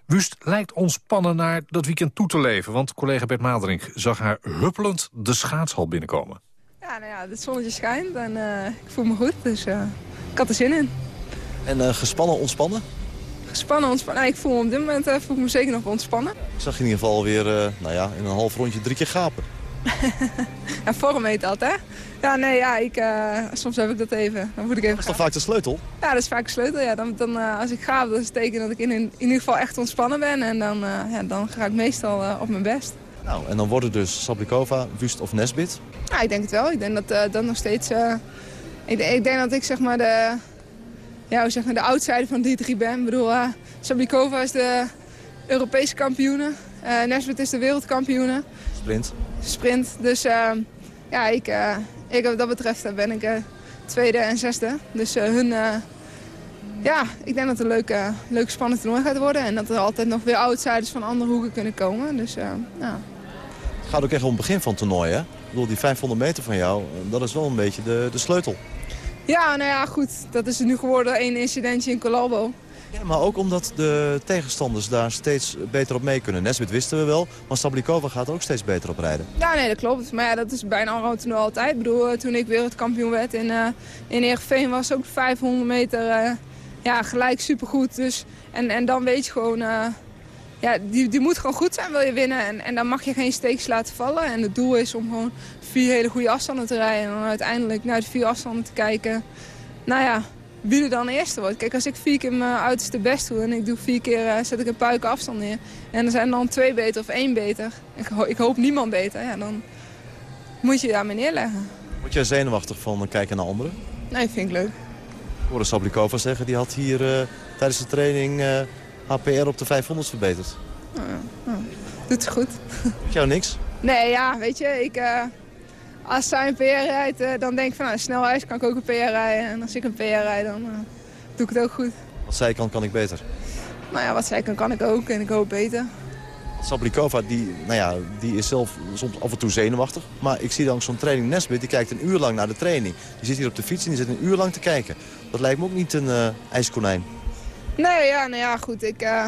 Wust lijkt ontspannen naar dat weekend toe te leven... want collega Bert Maderink zag haar huppelend de schaatshal binnenkomen. Ja, nou ja, het zonnetje schijnt en uh, ik voel me goed, dus uh, ik had er zin in. En uh, gespannen, ontspannen? Gespannen, ontspannen. Nou, ik voel me op dit moment voel ik me zeker nog ontspannen. Ik zag je in ieder geval weer nou ja, in een half rondje drie keer gapen. ja, vorm heet dat, hè? Ja, nee, ja, ik, soms heb ik dat even. Dan moet ik even dat is vaak de sleutel? Ja, dat is vaak de sleutel, ja. Dan, dan, als ik ga, dat is het teken dat ik in, in, ieder geval echt ontspannen ben. En dan, ja, dan ga ik meestal op mijn best. Nou, en dan worden dus Sablikova, Wust of Nesbit? Ja, ik denk het wel. Ik denk dat uh, dat nog steeds... Uh, ik, ik, denk dat ik zeg maar de, ja, zeg maar de outsider van die drie ben. Ik bedoel, uh, Sablikova is de Europese kampioene. Nesbit is de wereldkampioene. Sprint. Sprint. Dus ja, ik, ik, wat dat betreft ben ik tweede en zesde. Dus hun... ja, ik denk dat het een leuke, leuke spannend toernooi gaat worden. En dat er altijd nog weer outsiders van andere hoeken kunnen komen. Dus ja. Het gaat ook echt om het begin van het toernooi, hè? Ik bedoel, die 500 meter van jou, dat is wel een beetje de, de sleutel. Ja, nou ja, goed. Dat is er nu geworden, één incidentje in Colombo. Ja, maar ook omdat de tegenstanders daar steeds beter op mee kunnen. Nesbit wisten we wel, maar Stablikova gaat er ook steeds beter op rijden. Ja, nee, dat klopt. Maar ja, dat is bijna een toernooi altijd. Ik bedoel, toen ik wereldkampioen werd in, uh, in Ergeveen was ook 500 meter uh, ja, gelijk supergoed. Dus, en, en dan weet je gewoon... Uh, ja, die, die moet gewoon goed zijn, wil je winnen. En, en dan mag je geen steeks laten vallen. En het doel is om gewoon vier hele goede afstanden te rijden. En dan uiteindelijk naar de vier afstanden te kijken. Nou ja, wie er dan eerste wordt. Kijk, als ik vier keer mijn uiterste best doe en ik doe vier keer, uh, zet ik een puiken afstand neer. En er zijn dan twee beter of één beter. Ik, ik hoop niemand beter. Ja, dan moet je daarmee neerleggen. Word jij zenuwachtig van kijken naar anderen? Nee, vind ik leuk. Ik hoorde Sablikova zeggen, die had hier uh, tijdens de training... Uh, HPR op de 500 verbeterd. Ja. Doet het goed. Doet jou niks? Nee, ja, weet je, ik, uh, als zij een PR rijdt, uh, dan denk ik van, nou, snelheid kan ik ook een PR rijden. En als ik een PR rijd, dan uh, doe ik het ook goed. Wat zij kan, kan ik beter? Nou ja, wat zij kan, kan ik ook en ik hoop beter. Sablikova, die, nou ja, die is zelf soms af en toe zenuwachtig. Maar ik zie dan zo'n training Nesbit, die kijkt een uur lang naar de training. Die zit hier op de fiets en die zit een uur lang te kijken. Dat lijkt me ook niet een ijskonijn. Nee, ja, nou ja, goed. Ik, uh,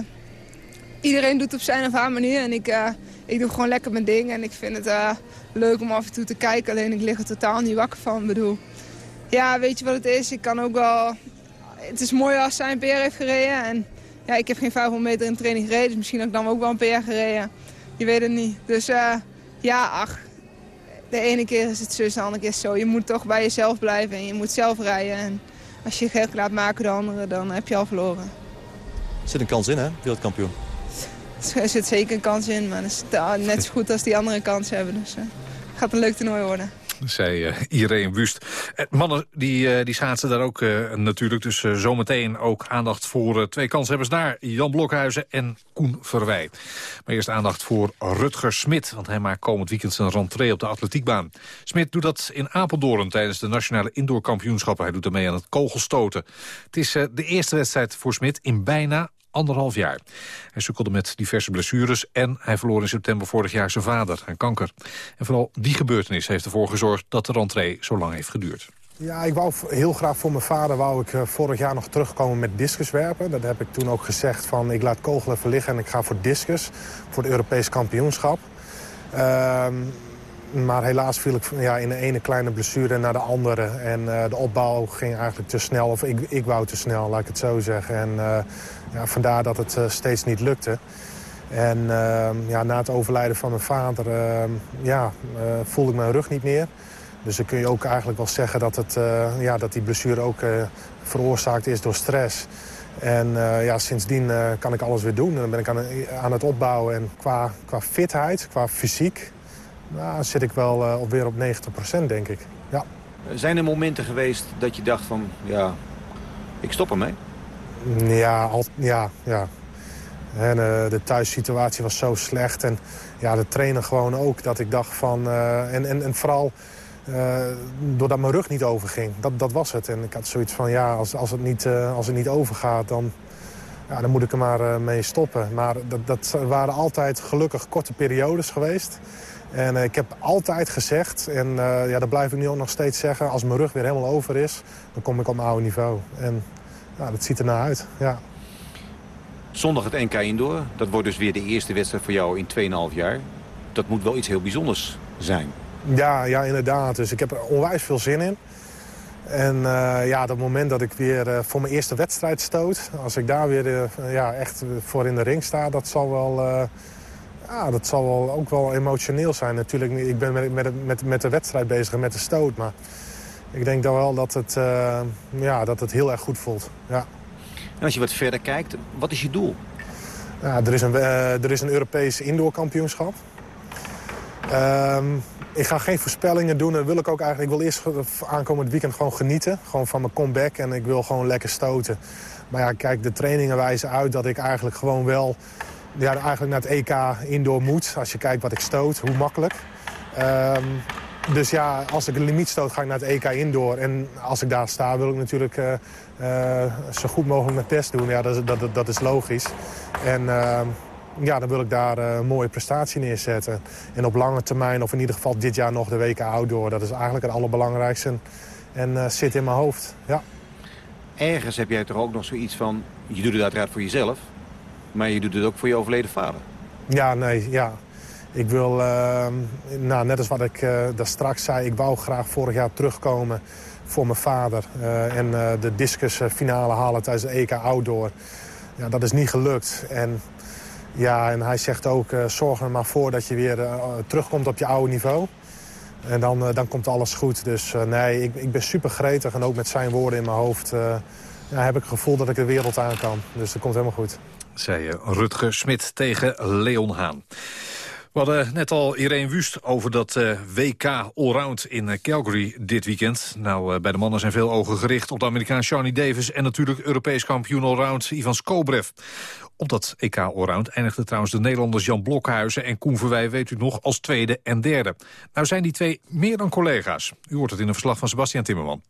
iedereen doet op zijn of haar manier. En ik, uh, ik doe gewoon lekker mijn ding. En ik vind het uh, leuk om af en toe te kijken. Alleen ik lig er totaal niet wakker van. Bedoel, ja, weet je wat het is? Ik kan ook wel... Het is mooi als zij een PR heeft gereden. En ja, ik heb geen 500 meter in training gereden. Dus misschien heb ik dan ook wel een PR gereden. Je weet het niet. Dus ja, ach. De ene keer is het zo, de andere keer is zo. Je moet toch bij jezelf blijven en je moet zelf rijden. En als je gek laat maken door anderen, dan heb je al verloren. Er zit een kans in, hè, wereldkampioen? Er zit zeker een kans in, maar het is net zo goed als die andere kans hebben. Dus het uh, gaat een leuk toernooi worden zei uh, Irene Wust. Uh, mannen die, uh, die schaatsen daar ook natuurlijk. Dus zometeen ook aandacht voor twee kanshebbers daar. Jan Blokhuizen en Koen Verwij. Maar eerst aandacht voor Rutger Smit. Want hij maakt komend weekend zijn rentree op de atletiekbaan. Smit doet dat in Apeldoorn tijdens de nationale indoorkampioenschappen. Hij doet ermee aan het kogelstoten. Het is de eerste wedstrijd voor Smit in bijna anderhalf jaar. Hij sukkelde met diverse blessures en hij verloor in september vorig jaar zijn vader aan kanker. En vooral die gebeurtenis heeft ervoor gezorgd dat de rentree zo lang heeft geduurd. Ja, ik wou heel graag voor mijn vader wou ik eh, vorig jaar nog terugkomen met discuswerpen. Dat heb ik toen ook gezegd van ik laat kogel even liggen en ik ga voor discus. Voor het Europees kampioenschap. Ehm, maar helaas viel ik ja, in de ene kleine blessure naar de andere. En uh, de opbouw ging eigenlijk te snel. Of ik, ik wou te snel, laat ik het zo zeggen. En uh, ja, vandaar dat het uh, steeds niet lukte. En ehm, ja, na het overlijden van mijn vader ehm, ja, voelde ik mijn rug niet meer. Dus dan kun je ook eigenlijk wel zeggen dat, het, ja, dat die blessure ook veroorzaakt is door stress. En ja, sindsdien kan ik alles weer doen. En dan ben ik aan, aan het opbouwen. En qua, qua fitheid, qua fysiek, nou, zit ik wel uh, op weer op 90% denk ik. Ja. Zijn er momenten geweest dat je dacht van, ja, ik stop ermee? Ja, ja, ja. En uh, de thuissituatie was zo slecht. En ja, de trainer gewoon ook. Dat ik dacht van... Uh, en, en, en vooral doordat mijn rug niet overging. Dat, dat was het. En ik had zoiets van, ja, als, als, het, niet, als het niet overgaat, dan, ja, dan moet ik er maar mee stoppen. Maar dat, dat waren altijd gelukkig korte periodes geweest. En ik heb altijd gezegd, en ja, dat blijf ik nu ook nog steeds zeggen... als mijn rug weer helemaal over is, dan kom ik op mijn oude niveau. En ja, dat ziet er naar uit, ja. Zondag het NK Indoor. Dat wordt dus weer de eerste wedstrijd voor jou in 2,5 jaar. Dat moet wel iets heel bijzonders zijn. Ja, ja inderdaad. Dus ik heb er onwijs veel zin in. En uh, ja, dat moment dat ik weer uh, voor mijn eerste wedstrijd stoot... als ik daar weer uh, ja, echt voor in de ring sta... dat zal wel, ja, dat zal wel ook wel emotioneel zijn. Natuurlijk, ik ben met, met, met, met de wedstrijd bezig en met de stoot. Maar ik denk dan wel dat het, ja, dat het heel erg goed voelt. Ja. En als je wat verder kijkt, wat is je doel? Ja, er, is een, uh, er is een Europees indoorkampioenschap. Uh, ik ga geen voorspellingen doen. Dat wil ik ook eigenlijk. Ik wil eerst aankomend weekend gewoon genieten. Gewoon van mijn comeback. En ik wil gewoon lekker stoten. Maar ja, kijk, de trainingen wijzen uit dat ik eigenlijk gewoon wel... Ja, eigenlijk naar het EK indoor moet. Als je kijkt wat ik stoot, hoe makkelijk. Um, dus ja, als ik een limiet stoot, ga ik naar het EK indoor. En als ik daar sta, wil ik natuurlijk uh, uh, zo goed mogelijk mijn test doen. Ja, dat, dat, dat is logisch. En uh, ja, dan wil ik daar een mooie prestatie neerzetten. En op lange termijn, of in ieder geval dit jaar nog de WK Outdoor. Dat is eigenlijk het allerbelangrijkste. En zit in mijn hoofd, ja. Ergens heb jij toch ook nog zoiets van... je doet het uiteraard voor jezelf... maar je doet het ook voor je overleden vader. Ja, nee, ja. Ik wil, uh, nou, net als wat ik uh, daar straks zei... ik wou graag vorig jaar terugkomen voor mijn vader. Uh, en uh, de discusfinale halen tijdens de EK Outdoor. Ja, dat is niet gelukt. En, ja, en hij zegt ook, zorg er maar voor dat je weer terugkomt op je oude niveau. En dan, dan komt alles goed. Dus nee, ik, ik ben super gretig. En ook met zijn woorden in mijn hoofd ja, heb ik het gevoel dat ik de wereld aan kan. Dus dat komt helemaal goed. Zei Rutger Smit tegen Leon Haan. We hadden net al Irene Wust over dat uh, WK Allround in uh, Calgary dit weekend. Nou, uh, bij de mannen zijn veel ogen gericht op de Amerikaan Shawnee Davis... en natuurlijk Europees kampioen Allround Ivan Skobrev. Op dat EK Allround eindigden trouwens de Nederlanders Jan Blokhuizen en Koen Verwij, weet u nog, als tweede en derde. Nou zijn die twee meer dan collega's. U hoort het in een verslag van Sebastian Timmerman.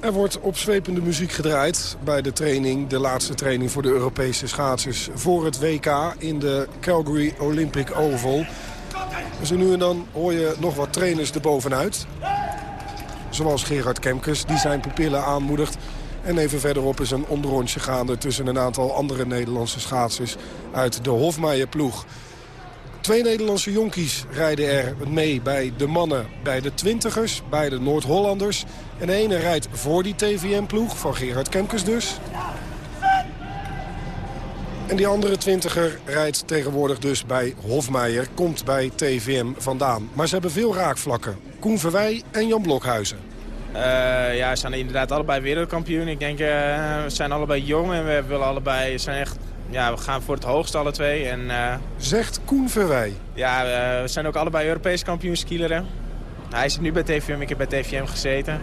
Er wordt opzwepende muziek gedraaid bij de training, de laatste training voor de Europese schaatsers voor het WK in de Calgary Olympic Oval. Dus nu en dan hoor je nog wat trainers erbovenuit. Zoals Gerard Kemkes, die zijn pupillen aanmoedigt. En even verderop is een onderrondje gaande tussen een aantal andere Nederlandse schaatsers uit de Hofmeijer-ploeg. Twee Nederlandse jonkies rijden er mee bij de mannen bij de twintigers, bij de Noord-Hollanders. En de ene rijdt voor die TVM-ploeg, van Gerard Kemkes dus. En die andere twintiger rijdt tegenwoordig dus bij Hofmeijer, komt bij TVM vandaan. Maar ze hebben veel raakvlakken. Koen Verwij en Jan Blokhuizen. Uh, ja, ze zijn inderdaad allebei wereldkampioen. Ik denk, uh, we zijn allebei jong en we willen allebei, zijn echt ja, we gaan voor het hoogste alle twee. En, uh, Zegt Koen Verwij. Ja, uh, we zijn ook allebei Europees kampioen skileren. Hij zit nu bij TVM, ik heb bij TVM gezeten.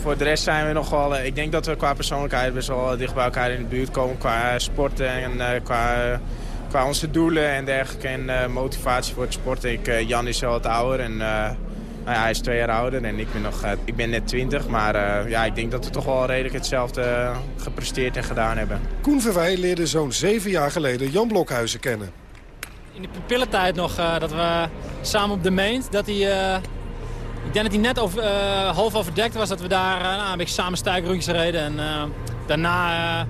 Voor de rest zijn we nog wel... Uh, ik denk dat we qua persoonlijkheid best wel dicht bij elkaar in de buurt komen. Qua sporten en qua, qua onze doelen en dergelijke. En motivatie voor het sporten. Ik, Jan is wel wat ouder en nou ja, hij is twee jaar ouder en ik ben, nog, uh, ik ben net twintig. Maar uh, ja, ik denk dat we toch wel redelijk hetzelfde uh, gepresteerd en gedaan hebben. Koen Verwij leerde zo'n zeven jaar geleden Jan Blokhuizen kennen. In de pupillentijd nog dat we samen op de meent, dat hij... ik denk dat hij net over, half overdekt was, dat we daar nou, een beetje samen stijgrondjes reden. En daarna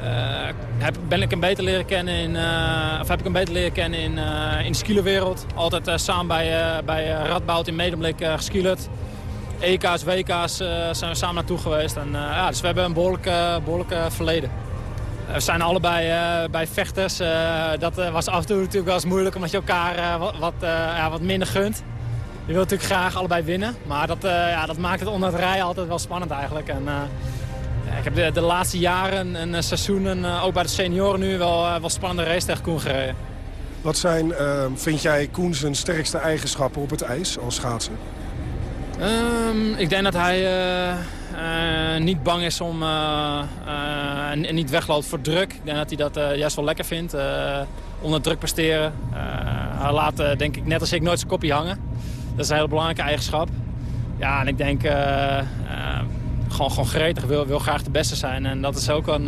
uh, heb, ben ik hem beter leren kennen in, uh, of heb ik hem beter leren kennen in, uh, in de skielerwereld. Altijd samen bij, bij Radboud in Medemblik geskielerd. EK's, WK's zijn we samen naartoe geweest. En, ja, dus we hebben een behoorlijk, behoorlijk verleden. We zijn allebei bij vechters. dat was af en toe natuurlijk wel eens moeilijk omdat je elkaar wat, wat, ja, wat minder gunt. Je wilt natuurlijk graag allebei winnen. Maar dat, ja, dat maakt het onder het rijden altijd wel spannend eigenlijk. En, ik heb de, de, laatste jaren en seizoenen, uh, ook bij de senioren nu, wel, uh, wel spannende race tegen Koen gereden. Wat zijn, uh, vind jij, Koen zijn sterkste eigenschappen op het ijs als schaatser? Um, ik denk dat hij niet bang is om en niet wegloopt voor druk. Ik denk dat hij dat juist wel lekker vindt. onder druk presteren. hij laat, denk ik, net als ik, nooit zijn kopje hangen. Dat is een hele belangrijke eigenschap. Ja, en ik denk gewoon, gewoon gretig, wil, wil graag de beste zijn. En dat is ook een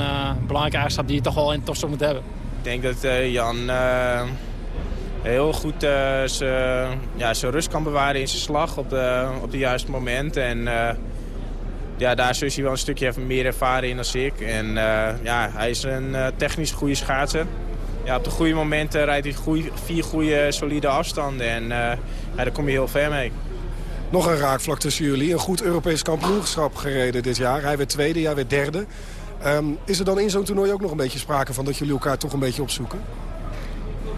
belangrijke eigenschap die je toch wel in topsport moet hebben. Ik denk dat Jan heel goed zijn ja, rust kan bewaren in zijn slag op de, op de juiste moment. En ja, daar is hij wel een stukje meer ervaren in dan ik. En ja, hij is een technisch goede schaatser. Ja, op de goede momenten rijdt hij goeie, vier goede solide afstanden. En ja, daar kom je heel ver mee. Nog een raakvlak tussen jullie. Een goed Europees kampioenschap gereden dit jaar. Hij werd tweede, jij werd derde. Um, is er dan in zo'n toernooi ook nog een beetje sprake van dat jullie elkaar toch een beetje opzoeken?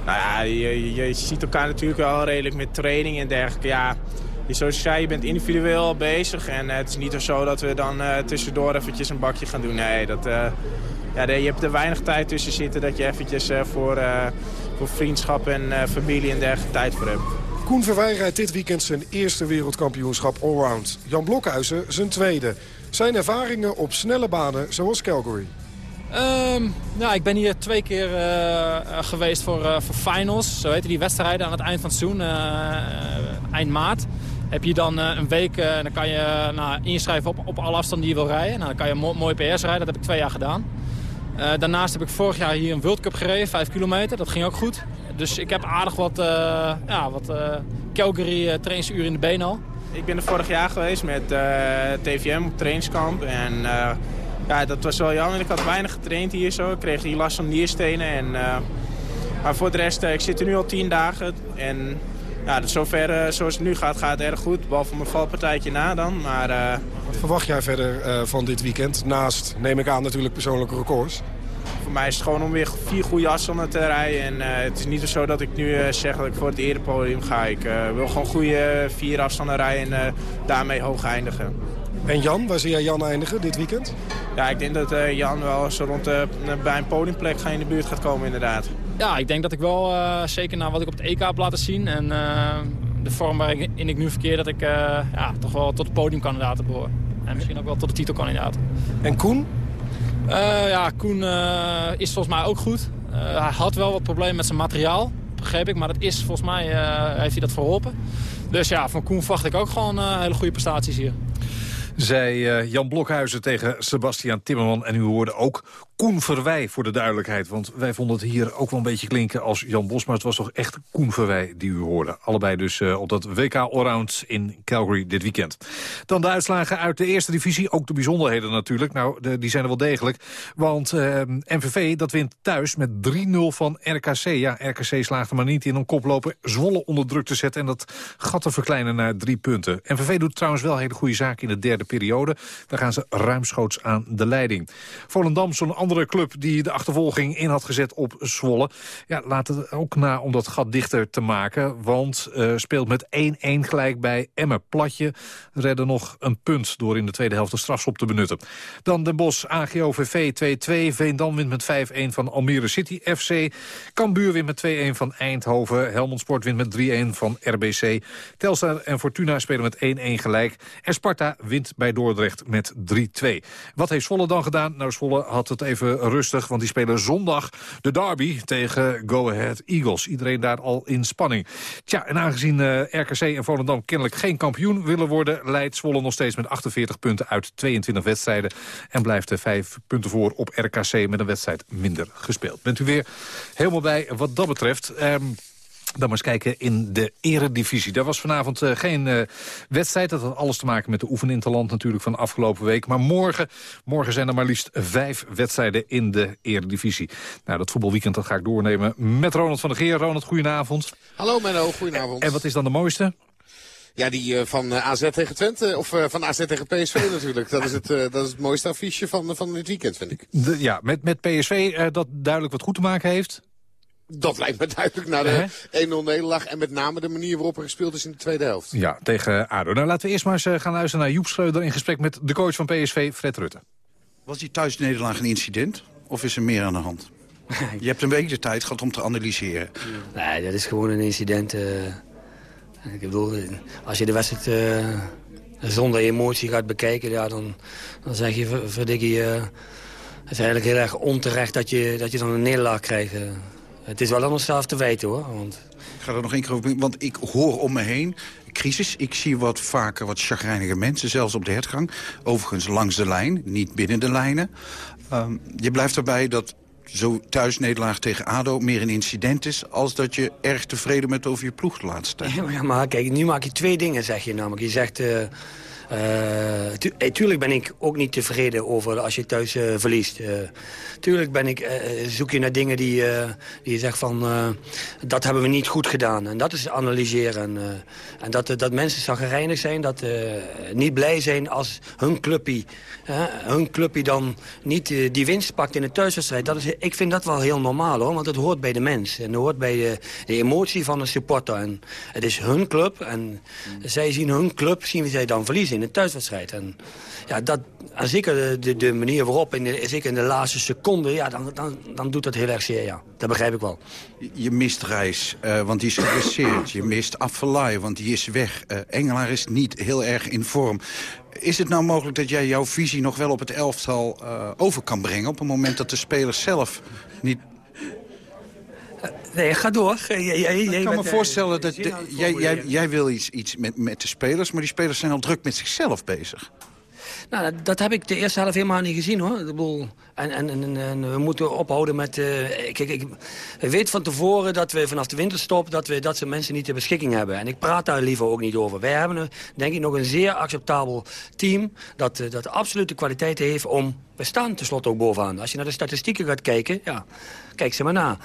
Nou ja, je, ziet elkaar natuurlijk wel redelijk met training en dergelijke. Ja, zoals je zei, je bent individueel bezig. En uh, het is niet zo dat we dan uh, tussendoor eventjes een bakje gaan doen. Nee, dat, uh, ja, je hebt er weinig tijd tussen zitten dat je eventjes voor, voor vriendschap en familie en dergelijke tijd voor hebt. Koen Verwij rijdt dit weekend zijn eerste wereldkampioenschap allround. Jan Blokhuizen zijn tweede. Zijn ervaringen op snelle banen zoals Calgary. Um, nou, ik ben hier twee keer uh, geweest voor, uh, voor finals. Zo heten die wedstrijden aan het eind van het seizoen. eind maart. Heb je dan een week en dan kan je nou, inschrijven op, op alle afstanden die je wil rijden. Nou, dan kan je mo mooi PS rijden. Dat heb ik twee jaar gedaan. daarnaast heb ik vorig jaar hier een World Cup gereden. Vijf kilometer. Dat ging ook goed. Dus ik heb aardig wat, ja, wat Calgary trainingsuren in de benen al. Ik ben er vorig jaar geweest met TVM op trainingskamp. En ja, dat was wel jammer. Ik had weinig getraind hier zo. Ik kreeg hier last van nierstenen. En, uh, maar voor de rest, uh, ik zit er nu al tien dagen. En ja, zover uh, zoals het nu gaat, gaat het erg goed. Behalve mijn valpartijtje na dan. Maar, Wat verwacht jij verder van dit weekend? Naast, neem ik aan, natuurlijk persoonlijke records. Voor mij is het gewoon om weer vier goede afstanden te rijden. En het is niet zo dat ik nu zeg dat ik voor het erepodium ga. Ik wil gewoon goede vier afstanden rijden en daarmee hoog eindigen. En Jan, waar zie jij Jan eindigen dit weekend? Ja, ik denk dat uh, Jan wel zo rond uh, bij een podiumplek in de buurt gaat komen inderdaad. Ja, ik denk dat ik wel, uh, zeker naar wat ik op het EK heb laten zien... en de vorm waarin ik nu verkeer, dat ik ja, toch wel tot de podiumkandidaten behoor. En misschien ook wel tot de titelkandidaten. En Koen? Ja, Koen is volgens mij ook goed. hij had wel wat problemen met zijn materiaal, begreep ik. Maar dat is, volgens mij heeft hij dat verholpen. Dus ja, van Koen verwacht ik ook gewoon hele goede prestaties hier uh, Jan Blokhuizen tegen Sebastian Timmerman. En u hoorde ook Koen Verwij voor de duidelijkheid. Want wij vonden het hier ook wel een beetje klinken als Jan Bos. Maar het was toch echt Koen Verwij die u hoorde. Allebei dus uh, op dat WK Allround in Calgary dit weekend. Dan de uitslagen uit de eerste divisie. Ook de bijzonderheden natuurlijk. Nou, die zijn er wel degelijk. Want uh, MVV dat wint thuis met 3-0 van RKC. Ja, RKC slaagde maar niet in om koploper Zwolle onder druk te zetten. En dat gat te verkleinen naar drie punten. MVV doet trouwens wel hele goede zaken in de derde periode. Daar gaan ze ruimschoots aan de leiding. Volendam, zo'n club die de achtervolging in had gezet op Zwolle. Ja, laat het ook na om dat gat dichter te maken. Want uh, speelt met 1-1 gelijk bij Emmer. Platje redde nog een punt door in de tweede helft de strafschop te benutten. Dan Den Bosch, AGOVV 2-2. Veendam wint met 5-1 van Almere City FC. Cambuur wint met 2-1 van Eindhoven. Helmond Sport wint met 3-1 van RBC. Telstar en Fortuna spelen met 1-1 gelijk. En Sparta wint bij Dordrecht met 3-2. Wat heeft Zwolle dan gedaan? Nou, Zwolle had het even rustig, want die spelen zondag de derby tegen Go Ahead Eagles. Iedereen daar al in spanning. Tja, en aangezien eh, RKC en Volendam kennelijk geen kampioen willen worden... leidt Zwolle nog steeds met 48 punten uit 22 wedstrijden... en blijft er 5 punten voor op RKC met een wedstrijd minder gespeeld. Bent u weer helemaal bij wat dat betreft... Um, dan maar eens kijken in de eredivisie. Daar was vanavond uh, geen uh, wedstrijd. Dat had alles te maken met de oefeninterland natuurlijk van afgelopen week. Maar morgen, morgen zijn er maar liefst vijf wedstrijden in de eredivisie. Nou, dat voetbalweekend dat ga ik doornemen met Ronald van der Geer. Ronald, goedenavond. Hallo Menno, goedenavond. En wat is dan de mooiste? Ja, die uh, van AZ tegen Twente, of van AZ tegen PSV natuurlijk. Dat is het, dat is het mooiste affiche van, van dit weekend, vind ik. De, ja, met, met PSV dat duidelijk wat goed te maken heeft. Dat lijkt me duidelijk na de 1-0 nederlaag. En met name de manier waarop er gespeeld is in de tweede helft. Ja, tegen ADO. Nou, laten we eerst maar eens eh, gaan luisteren naar Joep Schreuder... in gesprek met de coach van PSV, Fred Rutte. Was die thuisnederlaag een incident? Of is er meer aan de hand? Je hebt een beetje de tijd gehad om te analyseren. Nee, dat is gewoon een incident. Uh, ik bedoel, als je de wedstrijd uh, zonder emotie gaat bekijken... Ja, dan, dan zeg je, verdikkie... Uh, het is eigenlijk heel erg onterecht dat je, dat je dan een nederlaag krijgt. Het is wel aan onszelf te weten hoor. Want... Ik ga er nog één keer over want ik hoor om me heen... crisis. Ik zie wat vaker wat chagrijnige mensen, zelfs op de hertgang. Overigens langs de lijn, niet binnen de lijnen. Ehm, je blijft erbij dat zo thuisnederlaag tegen ADO meer een incident is... als dat je erg tevreden bent over je ploeg de laatste tijd. Ja, maar kijk, nu maak je twee dingen, zeg je namelijk. Je zegt... Uh... Uh, tu tuurlijk ben ik ook niet tevreden over als je thuis uh, verliest. Tuurlijk ben ik, zoek je naar dingen die, die je zegt van... dat hebben we niet goed gedaan. En dat is analyseren. en dat, dat mensen zagrijnig zijn, dat niet blij zijn als hun clubpie... hun clubpie dan niet die winst pakt in de thuiswedstrijd. Dat is, ik vind dat wel heel normaal, hoor. Want het hoort bij de mens. En het hoort bij de, de emotie van een supporter. En het is hun club. En zij zien hun club, zien we zij dan verliezen in een thuiswedstrijd. En, ja, dat, en zeker de, de manier waarop, in de, zeker in de laatste seconde... Ja, dan, dan, dan doet dat heel erg zeer, ja. Dat begrijp ik wel. Je mist Reis, uh, want die is geblesseerd. Je mist Affelay, want die is weg. Uh, Engelaar is niet heel erg in vorm. Is het nou mogelijk dat jij jouw visie nog wel op het elftal uh, over kan brengen... op het moment dat de spelers zelf niet Nee, ga door. ik kan me voorstellen dat jij, jij, jij wil iets, iets met, met de spelers... maar die spelers zijn al druk met zichzelf bezig. Nou, dat, heb ik de eerste helft helemaal niet gezien, hoor. Ik bedoel, en, en, en, en, we moeten ophouden met... Uh, kijk, ik, weet van tevoren dat we vanaf de winterstop... dat we dat soort mensen niet ter beschikking hebben. En ik praat daar liever ook niet over. Wij hebben, denk ik, nog een zeer acceptabel team... dat, uh, dat absoluut de kwaliteit heeft om... We staan tenslotte ook bovenaan. Als je naar de statistieken gaat kijken, ja, kijk ze maar na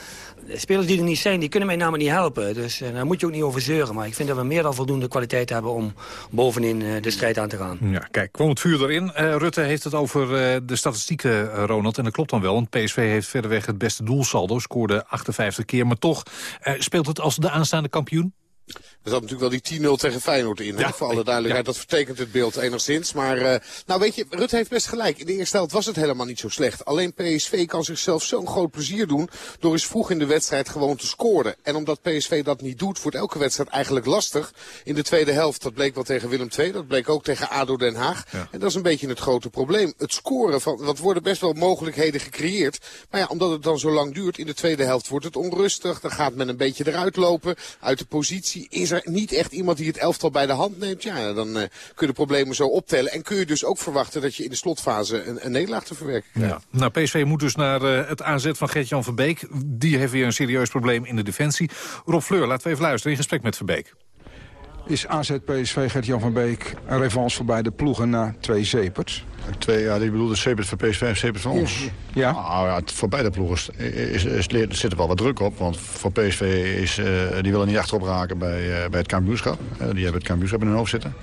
spelers die er niet zijn, die kunnen mij namelijk niet helpen. Dus uh, daar moet je ook niet over zeuren. Maar ik vind dat we meer dan voldoende kwaliteit hebben om bovenin uh, de strijd aan te gaan. Ja, kijk, kwam het vuur erin. Uh, Rutte heeft het over de statistieken, Ronald. En dat klopt dan wel, want PSV heeft verderweg het beste doelsaldo. Scoorde 58 keer, maar toch speelt het als de aanstaande kampioen? Er zat natuurlijk wel die 10-0 tegen Feyenoord in. Ja, voor alle duidelijkheid, dat vertekent het beeld enigszins. Maar uh, nou weet je, Rutte heeft best gelijk. In de eerste helft was het helemaal niet zo slecht. Alleen PSV kan zichzelf zo'n groot plezier doen... door eens vroeg in de wedstrijd gewoon te scoren. En omdat PSV dat niet doet, wordt elke wedstrijd eigenlijk lastig. In de tweede helft, dat bleek wel tegen Willem II. Dat bleek ook tegen ADO Den Haag. En dat is een beetje het grote probleem. Het scoren, van, wat worden best wel mogelijkheden gecreëerd. Maar ja, omdat het dan zo lang duurt, in de tweede helft wordt het onrustig. Dan gaat men een beetje eruit lopen, uit de positie. Is er niet echt iemand die het elftal bij de hand neemt, ja, dan uh, kun je problemen zo optellen. En kun je dus ook verwachten dat je in de slotfase een, een nederlaag te verwerken krijgt. Ja. Nou, PSV moet dus naar uh, het aanzet van Gert-Jan Verbeek. Die heeft weer een serieus probleem in de defensie. Rob Fleur, laten we even luisteren in gesprek met Verbeek. Is AZ PSV Gert-Jan van Beek een revanche voor beide ploegen na twee zepers? Twee, ja, ik bedoel de Sepert voor PSV en Sepert voor ons. Ja. Nou, ja, voor beide ploegen is, is, is, zit er wel wat druk op. Want voor PSV is, uh, die willen niet achterop raken bij, uh, bij het kampioenschap. Uh, die hebben het kampioenschap in hun hoofd zitten.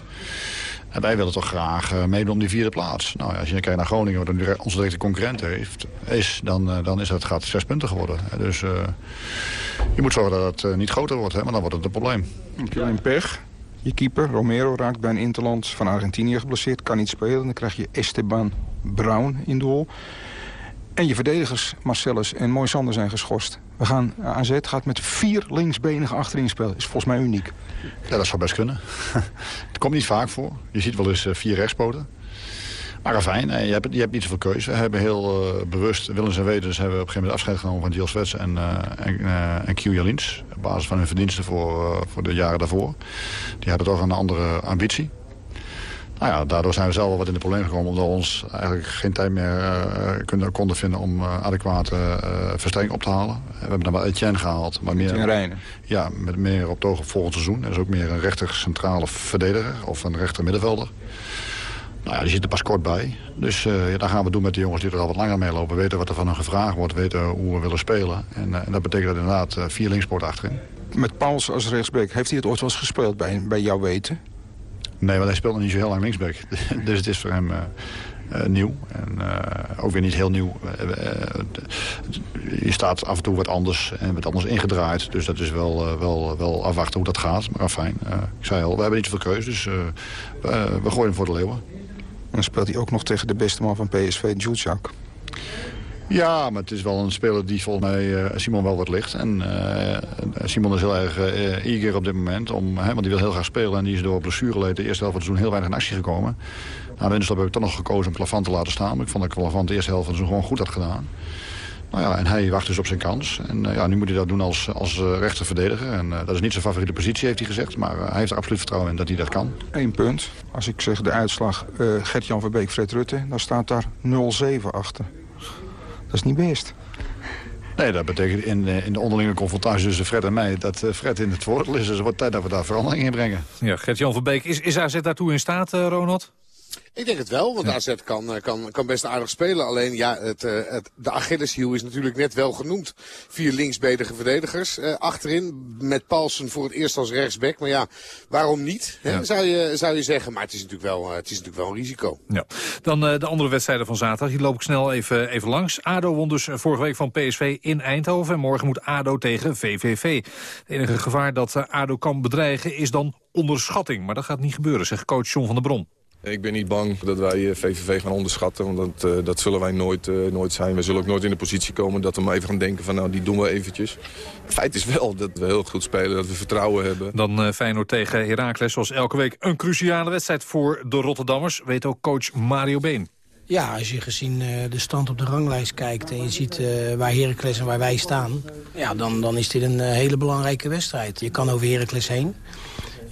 En wij willen toch graag meedoen om die vierde plaats. Nou, als je kijkt naar Groningen, wat nu onze directe concurrent heeft, is, dan, dan is het gaat zes punten geworden. Dus je moet zorgen dat het niet groter wordt, hè, want dan wordt het een probleem. Dankjewel. pech. Je keeper, Romero, raakt bij een interland van Argentinië geblesseerd. Kan niet spelen. Dan krijg je Esteban Brown in doel. En je verdedigers, Marcellus en Moisander, zijn geschorst. We gaan, AZ gaat met vier linksbenigen achterin spelen. is volgens mij uniek. Ja, dat zou best kunnen. het komt niet vaak voor. Je ziet wel eens uh, vier rechtspoten. Maar fijn, je hebt, je hebt niet zoveel keuze. We hebben heel uh, bewust, willens en wetens, hebben we op een gegeven moment afscheid genomen van Gilles Wets en, uh, en, uh, en Q Jalins. Op basis van hun verdiensten voor, voor de jaren daarvoor. Die hadden toch een andere ambitie. Nou ja, daardoor zijn we zelf wel wat in de problemen gekomen... omdat we ons eigenlijk geen tijd meer konden vinden om adequate versterking op te halen. We hebben dan wel Etienne gehaald. Maar meer, Ja, met meer op het oog volgend seizoen. Dat is ook meer een rechter centrale verdediger of een rechter middenvelder. Nou ja, die zitten pas kort bij. Dus uh, ja, dat gaan we doen met de jongens die er al wat langer mee lopen. Weten wat er van hen gevraagd wordt, weten hoe we willen spelen. En, uh, en dat betekent inderdaad uh, vier linkspoort achterin. Met Pauls als rechtsback, heeft hij het ooit wel eens gespeeld bij, bij jouw weten? Nee, want hij speelt nog niet zo heel lang linksback. dus het is voor hem nieuw. En ook weer niet heel nieuw. je staat af en toe wat anders en wat anders ingedraaid. Dus dat is wel, wel, wel afwachten hoe dat gaat. Maar fijn, ik zei al, we hebben niet zoveel keuze. Dus we gooien hem voor de leeuwen. Dan speelt hij ook nog tegen de beste man van PSV, Djudjak. Ja, maar het is wel een speler die volgens mij uh, Simon wel wat ligt. En uh, Simon is heel erg uh, eager op dit moment. Om, hè, want die wil heel graag spelen. En die is door blessureleed de eerste helft van het seizoen heel weinig in actie gekomen. Na de heb ik toch nog gekozen om Clavant te laten staan. Ik vond dat Clavant de eerste helft van het seizoen gewoon goed had gedaan. Nou ja, en hij wacht dus op zijn kans. En ja, nu moet hij dat doen als, als rechterverdediger. En dat is niet zijn favoriete positie, heeft hij gezegd. Maar hij heeft er absoluut vertrouwen in dat hij dat kan. Eén punt. Als ik zeg de uitslag Gert-Jan Verbeek, Fred Rutte... dan staat daar 0-7 achter. Dat is niet best. Nee, dat betekent in, in de onderlinge confrontatie tussen Fred en mij... dat Fred in het voordeel is. Dus het wordt tijd dat we daar verandering in brengen. Ja, Gert-Jan Verbeek, is, is AZ daartoe in staat, Ronald? Ik denk het wel, want AZ kan, eh, kan, kan best aardig spelen. Alleen ja, het, eh, het, de Achilleshiel is natuurlijk net wel genoemd. Vier linksbedige verdedigers uh, achterin. Met Paulsen voor het eerst als rechtsback. Maar ja, waarom niet, hè, zou, je, zou je zeggen. Maar het is natuurlijk wel, het is natuurlijk wel een risico. Ja. Dan uh, de andere wedstrijden van zaterdag. Die loop ik snel even, even langs. ADO won dus vorige week van PSV in Eindhoven. En morgen moet ADO tegen VVV. Het enige gevaar dat ADO kan bedreigen is dan onderschatting. Maar dat gaat niet gebeuren, zegt coach John van der Bron. Ik ben niet bang dat wij VVV eh, gaan onderschatten, want dat, uh, dat zullen wij nooit, uh, nooit zijn. We zullen ook nooit in de positie komen dat we maar even gaan denken van nou, die doen we eventjes. Het feit is wel dat we heel goed spelen, dat we vertrouwen hebben. Dan uh, Feyenoord tegen Heracles, zoals elke week een cruciale wedstrijd voor de Rotterdammers, weet ook coach Mario Been. Ja, als je gezien de stand op de ranglijst kijkt en je ziet waar Heracles en waar wij staan... Ja, dan, dan is dit een hele belangrijke wedstrijd. Je kan over Heracles heen.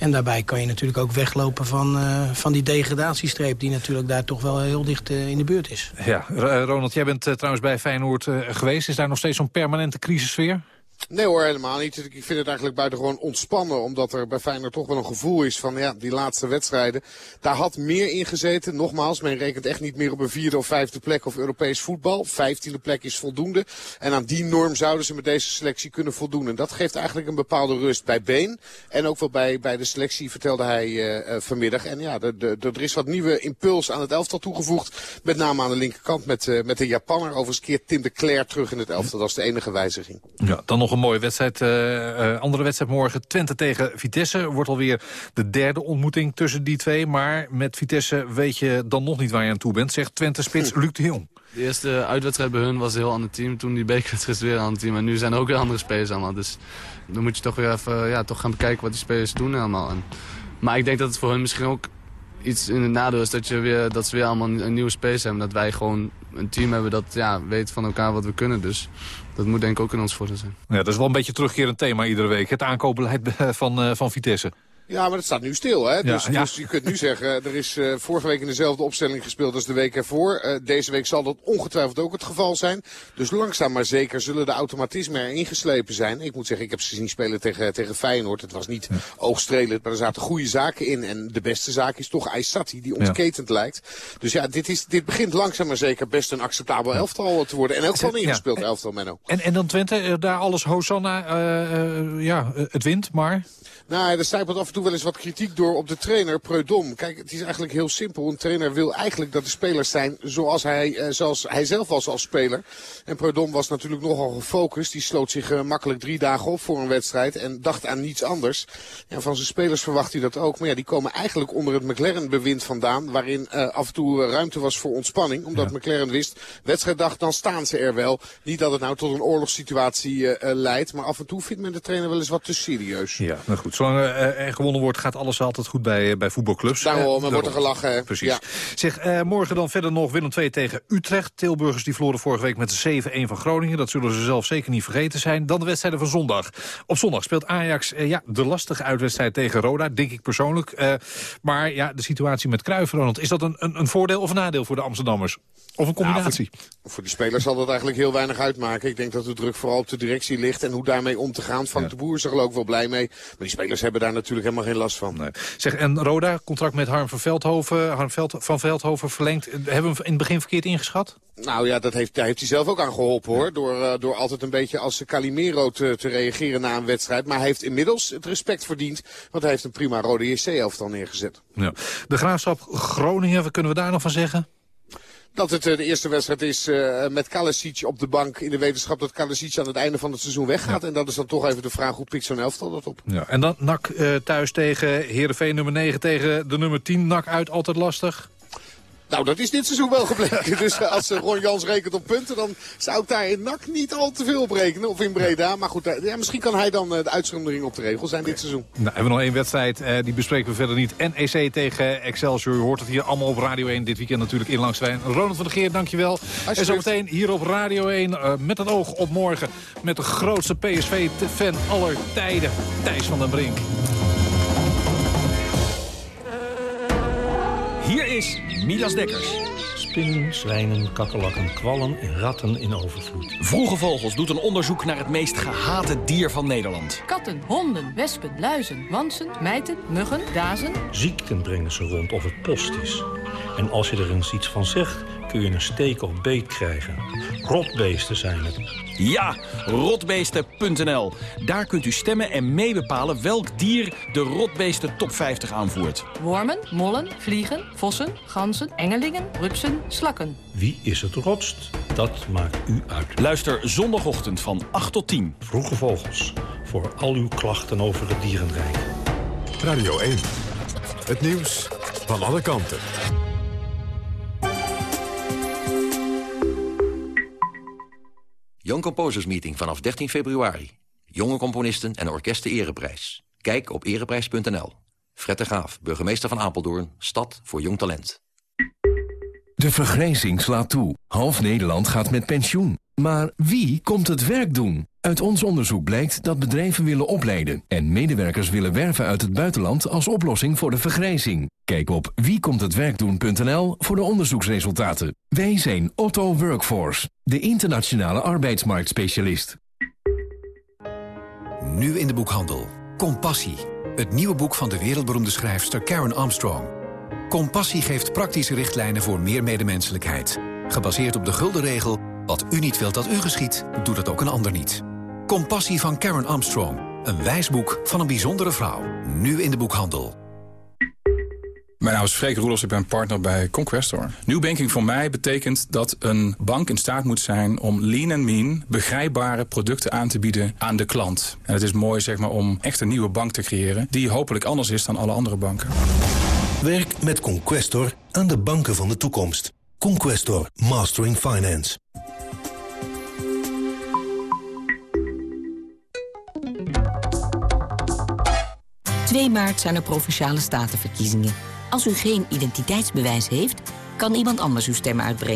En daarbij kan je natuurlijk ook weglopen van, uh, van die degradatiestreep... die natuurlijk daar toch wel heel dicht uh, in de buurt is. Ja, Ronald, jij bent trouwens bij Feyenoord geweest. Is daar nog steeds zo'n permanente crisissfeer? Nee hoor, helemaal niet. Ik vind het eigenlijk buitengewoon ontspannen. Omdat er bij Feyenoord toch wel een gevoel is van ja, die laatste wedstrijden. Daar had meer in gezeten. Nogmaals, men rekent echt niet meer op een vierde of vijfde plek of Europees voetbal. Vijftiende plek is voldoende. En aan die norm zouden ze met deze selectie kunnen voldoen. En dat geeft eigenlijk een bepaalde rust bij Been. En ook wel bij, bij de selectie, vertelde hij uh, uh, vanmiddag. En ja, de, er is wat nieuwe impuls aan het elftal toegevoegd. Met name aan de linkerkant met, uh, met de Japanner. Overigens keert Tim de Cler terug in het elftal. Dat is de enige wijziging. Ja, dan nog een mooie wedstrijd. Uh, uh, andere wedstrijd morgen. Twente tegen Vitesse. Wordt alweer de derde ontmoeting tussen die twee. Maar met Vitesse weet je dan nog niet waar je aan toe bent. Zegt Twente-spits Luc de Jong. De eerste uitwedstrijd bij hun was een heel ander team. Toen die bekerwedstrijd weer een ander team. En nu zijn er ook weer andere spelers allemaal. Dus dan moet je toch weer even ja, toch gaan bekijken wat die spelers doen allemaal. En, maar ik denk dat het voor hun misschien ook iets in het nadeel is dat, je weer, dat ze weer allemaal een nieuwe space hebben. Dat wij gewoon een team hebben dat ja, weet van elkaar wat we kunnen. Dus dat moet denk ik ook in ons voordeel zijn. Ja, dat is wel een beetje terugkerend thema iedere week. Het aankoopbeleid van, uh, van Vitesse. Ja, maar dat staat nu stil. Hè? Dus, ja, ja. dus je kunt nu zeggen, er is uh, vorige week in dezelfde opstelling gespeeld als de week ervoor. Uh, deze week zal dat ongetwijfeld ook het geval zijn. Dus langzaam maar zeker zullen de automatismen erin geslepen zijn. Ik moet zeggen, ik heb ze zien spelen tegen, tegen Feyenoord. Het was niet ja. oogstrelend, maar er zaten goede zaken in. En de beste zaak is toch Aysati, die ontketend lijkt. Dus ja, dit, is, dit begint langzaam maar zeker best een acceptabel elftal te worden. En ook van ingespeeld elftal, Menno. En, en dan Twente, daar alles Hosanna, uh, ja, het wint, maar... Nou, er stijpelt af en toe wel eens wat kritiek door op de trainer Preudom. Kijk, het is eigenlijk heel simpel. Een trainer wil eigenlijk dat de spelers zijn zoals hij, eh, zoals hij zelf was als speler. En Preudom was natuurlijk nogal gefocust. Die sloot zich uh, makkelijk drie dagen op voor een wedstrijd en dacht aan niets anders. En van zijn spelers verwacht hij dat ook. Maar ja, die komen eigenlijk onder het McLaren-bewind vandaan. Waarin uh, af en toe ruimte was voor ontspanning. Omdat ja. McLaren wist, wedstrijddag, dan staan ze er wel. Niet dat het nou tot een oorlogssituatie leidt. Maar af en toe vindt men de trainer wel eens wat te serieus. Ja, nou goed. Zolang er gewonnen wordt, gaat alles altijd goed bij, bij voetbalclubs. Daarom, er wordt er gelachen. Hè? Precies. Ja. Zeg, uh, morgen dan verder nog Willem II tegen Utrecht. Tilburgers die verloren vorige week met 7-1 van Groningen. Dat zullen ze zelf zeker niet vergeten zijn. Dan de wedstrijden van zondag. Op zondag speelt Ajax uh, ja, de lastige uitwedstrijd tegen Roda, denk ik persoonlijk. Uh, maar ja, de situatie met Cruijff, Ronald, is dat een, een, een voordeel of een nadeel voor de Amsterdammers? Of een combinatie? Nou, voor, voor, die spelers zal dat eigenlijk heel weinig uitmaken. Ik denk dat de druk vooral op de directie ligt. En hoe daarmee om te gaan. Van ja. de Boer is er geloof ik wel blij mee. Maar die spelers hebben daar natuurlijk helemaal geen last van. Nee. Zeg, en Roda, contract met Harm van Veldhoven, Harm Veld, van Veldhoven verlengd. Hebben we hem in het begin verkeerd ingeschat? Nou ja, dat heeft, daar heeft hij zelf ook aan geholpen hoor. Door, uh, door altijd een beetje als Calimero te, te reageren na een wedstrijd. Maar hij heeft inmiddels het respect verdiend. Want hij heeft een prima rode JC-elftal neergezet. Ja. De Graafschap Groningen, wat kunnen we daar nog van zeggen? Dat het uh, de eerste wedstrijd is uh, met Kalasic op de bank in de wetenschap dat Kalasic aan het einde van het seizoen weggaat. Ja. En dat is dan toch even de vraag hoe pikt zo'n elftal dat op. Ja. En dan NAC uh, thuis tegen Heerenveen nummer 9 tegen de nummer 10. NAC uit altijd lastig? Nou, dat is dit seizoen wel gebleken. dus eh, als Ron Jans rekent op punten, dan zou ik daar in NAC niet al te veel op rekenen. Of in Breda. Maar goed, ja, misschien kan hij dan de uitzondering op de regel zijn dit seizoen. Nou, hebben we nog één wedstrijd. die bespreken we verder niet. NEC tegen Excelsior. U hoort het hier allemaal op Radio 1. Dit weekend natuurlijk in Langstwijn. Ronald van der Geer, dankjewel. En zometeen hier op Radio 1 met het oog op morgen. Met de grootste PSV-fan aller tijden. Thijs van den Brink. Is Midas Dekkers. Spinnen, zwijnen, kakkerlakken, kwallen en ratten in overvloed. Vroege Vogels doet een onderzoek naar het meest gehate dier van Nederland. Katten, honden, wespen, luizen, wansen, mijten, muggen, dazen. Ziekten brengen ze rond of het post is. En als je er eens iets van zegt, kun je een steek of beet krijgen. Rotbeesten zijn het. Ja, rotbeesten.nl. Daar kunt u stemmen en meebepalen welk dier de rotbeesten top 50 aanvoert. Wormen, mollen, vliegen, vossen, ganzen, engelingen, rupsen, slakken. Wie is het rotst? Dat maakt u uit. Luister zondagochtend van 8 tot 10. Vroege Vogels. Voor al uw klachten over het dierenrijk. Radio 1. Het nieuws van alle kanten. Young Composers Meeting vanaf 13 februari. Jonge componisten en orkesten ereprijs. Kijk op ereprijs.nl. Fred Graaf, burgemeester van Apeldoorn, stad voor jong talent. De vergrijzing slaat toe. Half Nederland gaat met pensioen. Maar wie komt het werk doen? Uit ons onderzoek blijkt dat bedrijven willen opleiden... en medewerkers willen werven uit het buitenland als oplossing voor de vergrijzing. Kijk op wiekomthetwerkdoen.nl voor de onderzoeksresultaten. Wij zijn Otto Workforce, de internationale arbeidsmarktspecialist. Nu in de boekhandel. Compassie. Het nieuwe boek van de wereldberoemde schrijfster Karen Armstrong. Compassie geeft praktische richtlijnen voor meer medemenselijkheid. Gebaseerd op de gulden regel... wat u niet wilt dat u geschiet, doet het ook een ander niet. Compassie van Karen Armstrong. Een wijsboek van een bijzondere vrouw. Nu in de boekhandel. Mijn naam is Freek Roelofs, ik ben partner bij Conquestor. New banking voor mij betekent dat een bank in staat moet zijn... om lean en mean begrijpbare producten aan te bieden aan de klant. En het is mooi zeg maar, om echt een nieuwe bank te creëren... die hopelijk anders is dan alle andere banken. Werk met Conquestor aan de banken van de toekomst. Conquestor, Mastering Finance. ...2 maart zijn er Provinciale Statenverkiezingen. Als u geen identiteitsbewijs heeft, kan iemand anders uw stem uitbrengen.